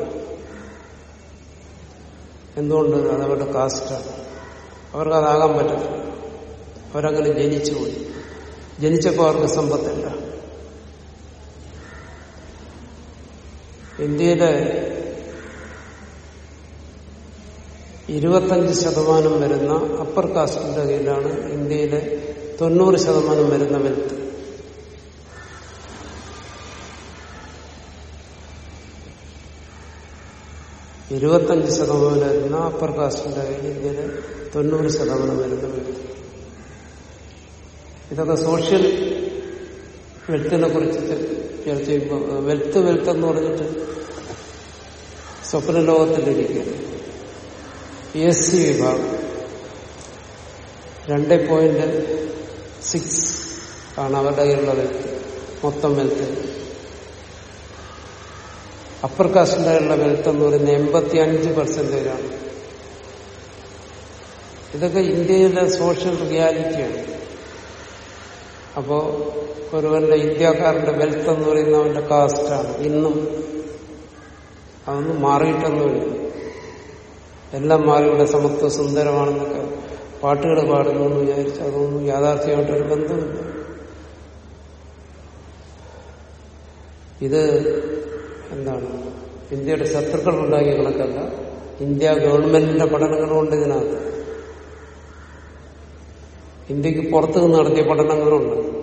എന്തുകൊണ്ട് അത് അവരുടെ കാസ്റ്റാണ് അവർക്ക് അതാകാൻ പറ്റില്ല. അവരങ്ങനെ ജനിച്ചു പോയി. ജനിച്ചപ്പോൾ അവർക്ക് സമ്പത്തില്ല. ഇന്ത്യയിലെ ഇരുപത്തഞ്ച് ശതമാനം വരുന്ന അപ്പർ കാസ്റ്റിന്റെ കീഴിലാണ് ഇന്ത്യയിലെ തൊണ്ണൂറ് ശതമാനം വരുന്ന വെൽത്ത് ഇരുപത്തഞ്ച് ശതമാനം വരുന്ന അപ്പർ കാസ്റ്റിന്റെ കയ്യിൽ ഇന്ത്യയിലെ തൊണ്ണൂറ് ശതമാനം വരുന്ന വ്യക്തി ഇതൊക്കെ സോഷ്യൽ വെൽത്തിനെ കുറിച്ച് ചർച്ച ചെയ്യുമ്പോൾ വെൽത്ത് വെൽത്ത് എന്ന് പറഞ്ഞിട്ട് സ്വപ്ന ലോകത്തിലിരിക്കുകയാണ്. എസ് സി വിഭാഗം. രണ്ട് പോയിന്റ് സിക്സ് ആണ് അവരുടെ കയ്യിലുള്ള വെൽത്ത് മൊത്തം വെൽത്ത് അപ്പർ കാസ്റ്റിലുള്ള വെൽത്ത് എന്ന് പറയുന്നത് എൺപത്തി അഞ്ച് പെർസെന്റേജാണ് ഇതൊക്കെ ഇന്ത്യയിലെ സോഷ്യൽ റിയാലിറ്റിയാണ് അപ്പോ ഒരുവന്റെ ഇന്ത്യക്കാരന്റെ വെൽത്ത് എന്ന് പറയുന്ന അവന്റെ കാസ്റ്റാണ് ഇന്നും അതൊന്നും മാറിയിട്ടൊന്നുമില്ല. എല്ലാം മാറി ഇവിടെ സമത്വ സുന്ദരമാണെന്നൊക്കെ പാട്ടുകൾ പാടുന്നു എന്ന് വിചാരിച്ചു അതൊന്നും യാഥാർത്ഥ്യമായിട്ടൊരു ബന്ധമില്ല ഇത് എന്താണ്? ഇന്ത്യയുടെ ശത്രുക്കൾ ഉണ്ടാക്കിയ കണക്കല്ല. ഇന്ത്യ ഗവൺമെന്റിന്റെ പഠനങ്ങളുണ്ട് ഇതിനകത്ത്. ഇന്ത്യയ്ക്ക് പുറത്തു നിന്ന് നടത്തിയ പഠനങ്ങളുണ്ട്.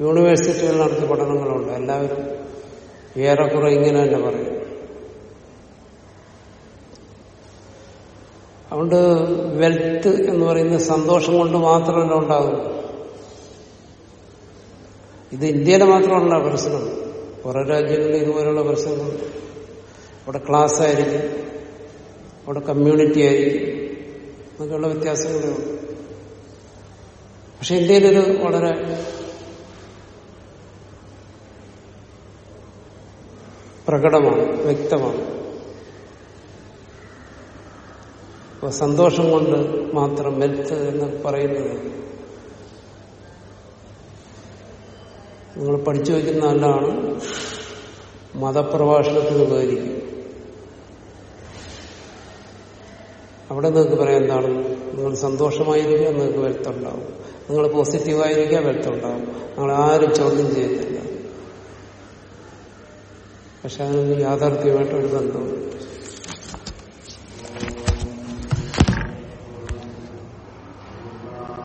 യൂണിവേഴ്സിറ്റികളിൽ നടത്തിയ പഠനങ്ങളുണ്ട്. എല്ലാവരും ഏറെക്കുറെ ഇങ്ങനെ തന്നെ പറയും. അതുകൊണ്ട് വെൽത്ത് എന്ന് പറയുന്ന സന്തോഷം കൊണ്ട് മാത്രമല്ല ഉണ്ടാകുന്നു ഇത് ഇന്ത്യയിലെ മാത്രമല്ല പ്രശ്നം കുറെ രാജ്യങ്ങളിൽ ഇതുപോലുള്ള പ്രശ്നങ്ങളുണ്ട് അവിടെ ക്ലാസ് ആയിരിക്കും. അവിടെ കമ്മ്യൂണിറ്റി ആയിരിക്കും. എന്നൊക്കെയുള്ള വ്യത്യാസങ്ങളേ ഉള്ളൂ പക്ഷെ ഇന്ത്യയിലൊരു വളരെ പ്രകടമാണ് വ്യക്തമാണ്. സന്തോഷം കൊണ്ട് മാത്രം വെൽത്ത് എന്ന് പറയുന്നത് നിങ്ങൾ പഠിച്ചു വയ്ക്കുന്ന നല്ലതാണ് മതപ്രഭാഷണത്തിന് ഉപകരിക്കും. അവിടെ നിങ്ങൾക്ക് പറയാം എന്താണ്? നിങ്ങൾ സന്തോഷമായിരിക്കുക നിങ്ങൾക്ക് വെൽത്തുണ്ടാവും നിങ്ങൾ പോസിറ്റീവായിരിക്കുക വെൽത്തുണ്ടാവും നിങ്ങൾ ആരും ചോദ്യം ചെയ്യത്തില്ല. പക്ഷെ അതിനൊന്നും യാഥാർത്ഥ്യമായിട്ട് ഒരു ബന്ധമില്ല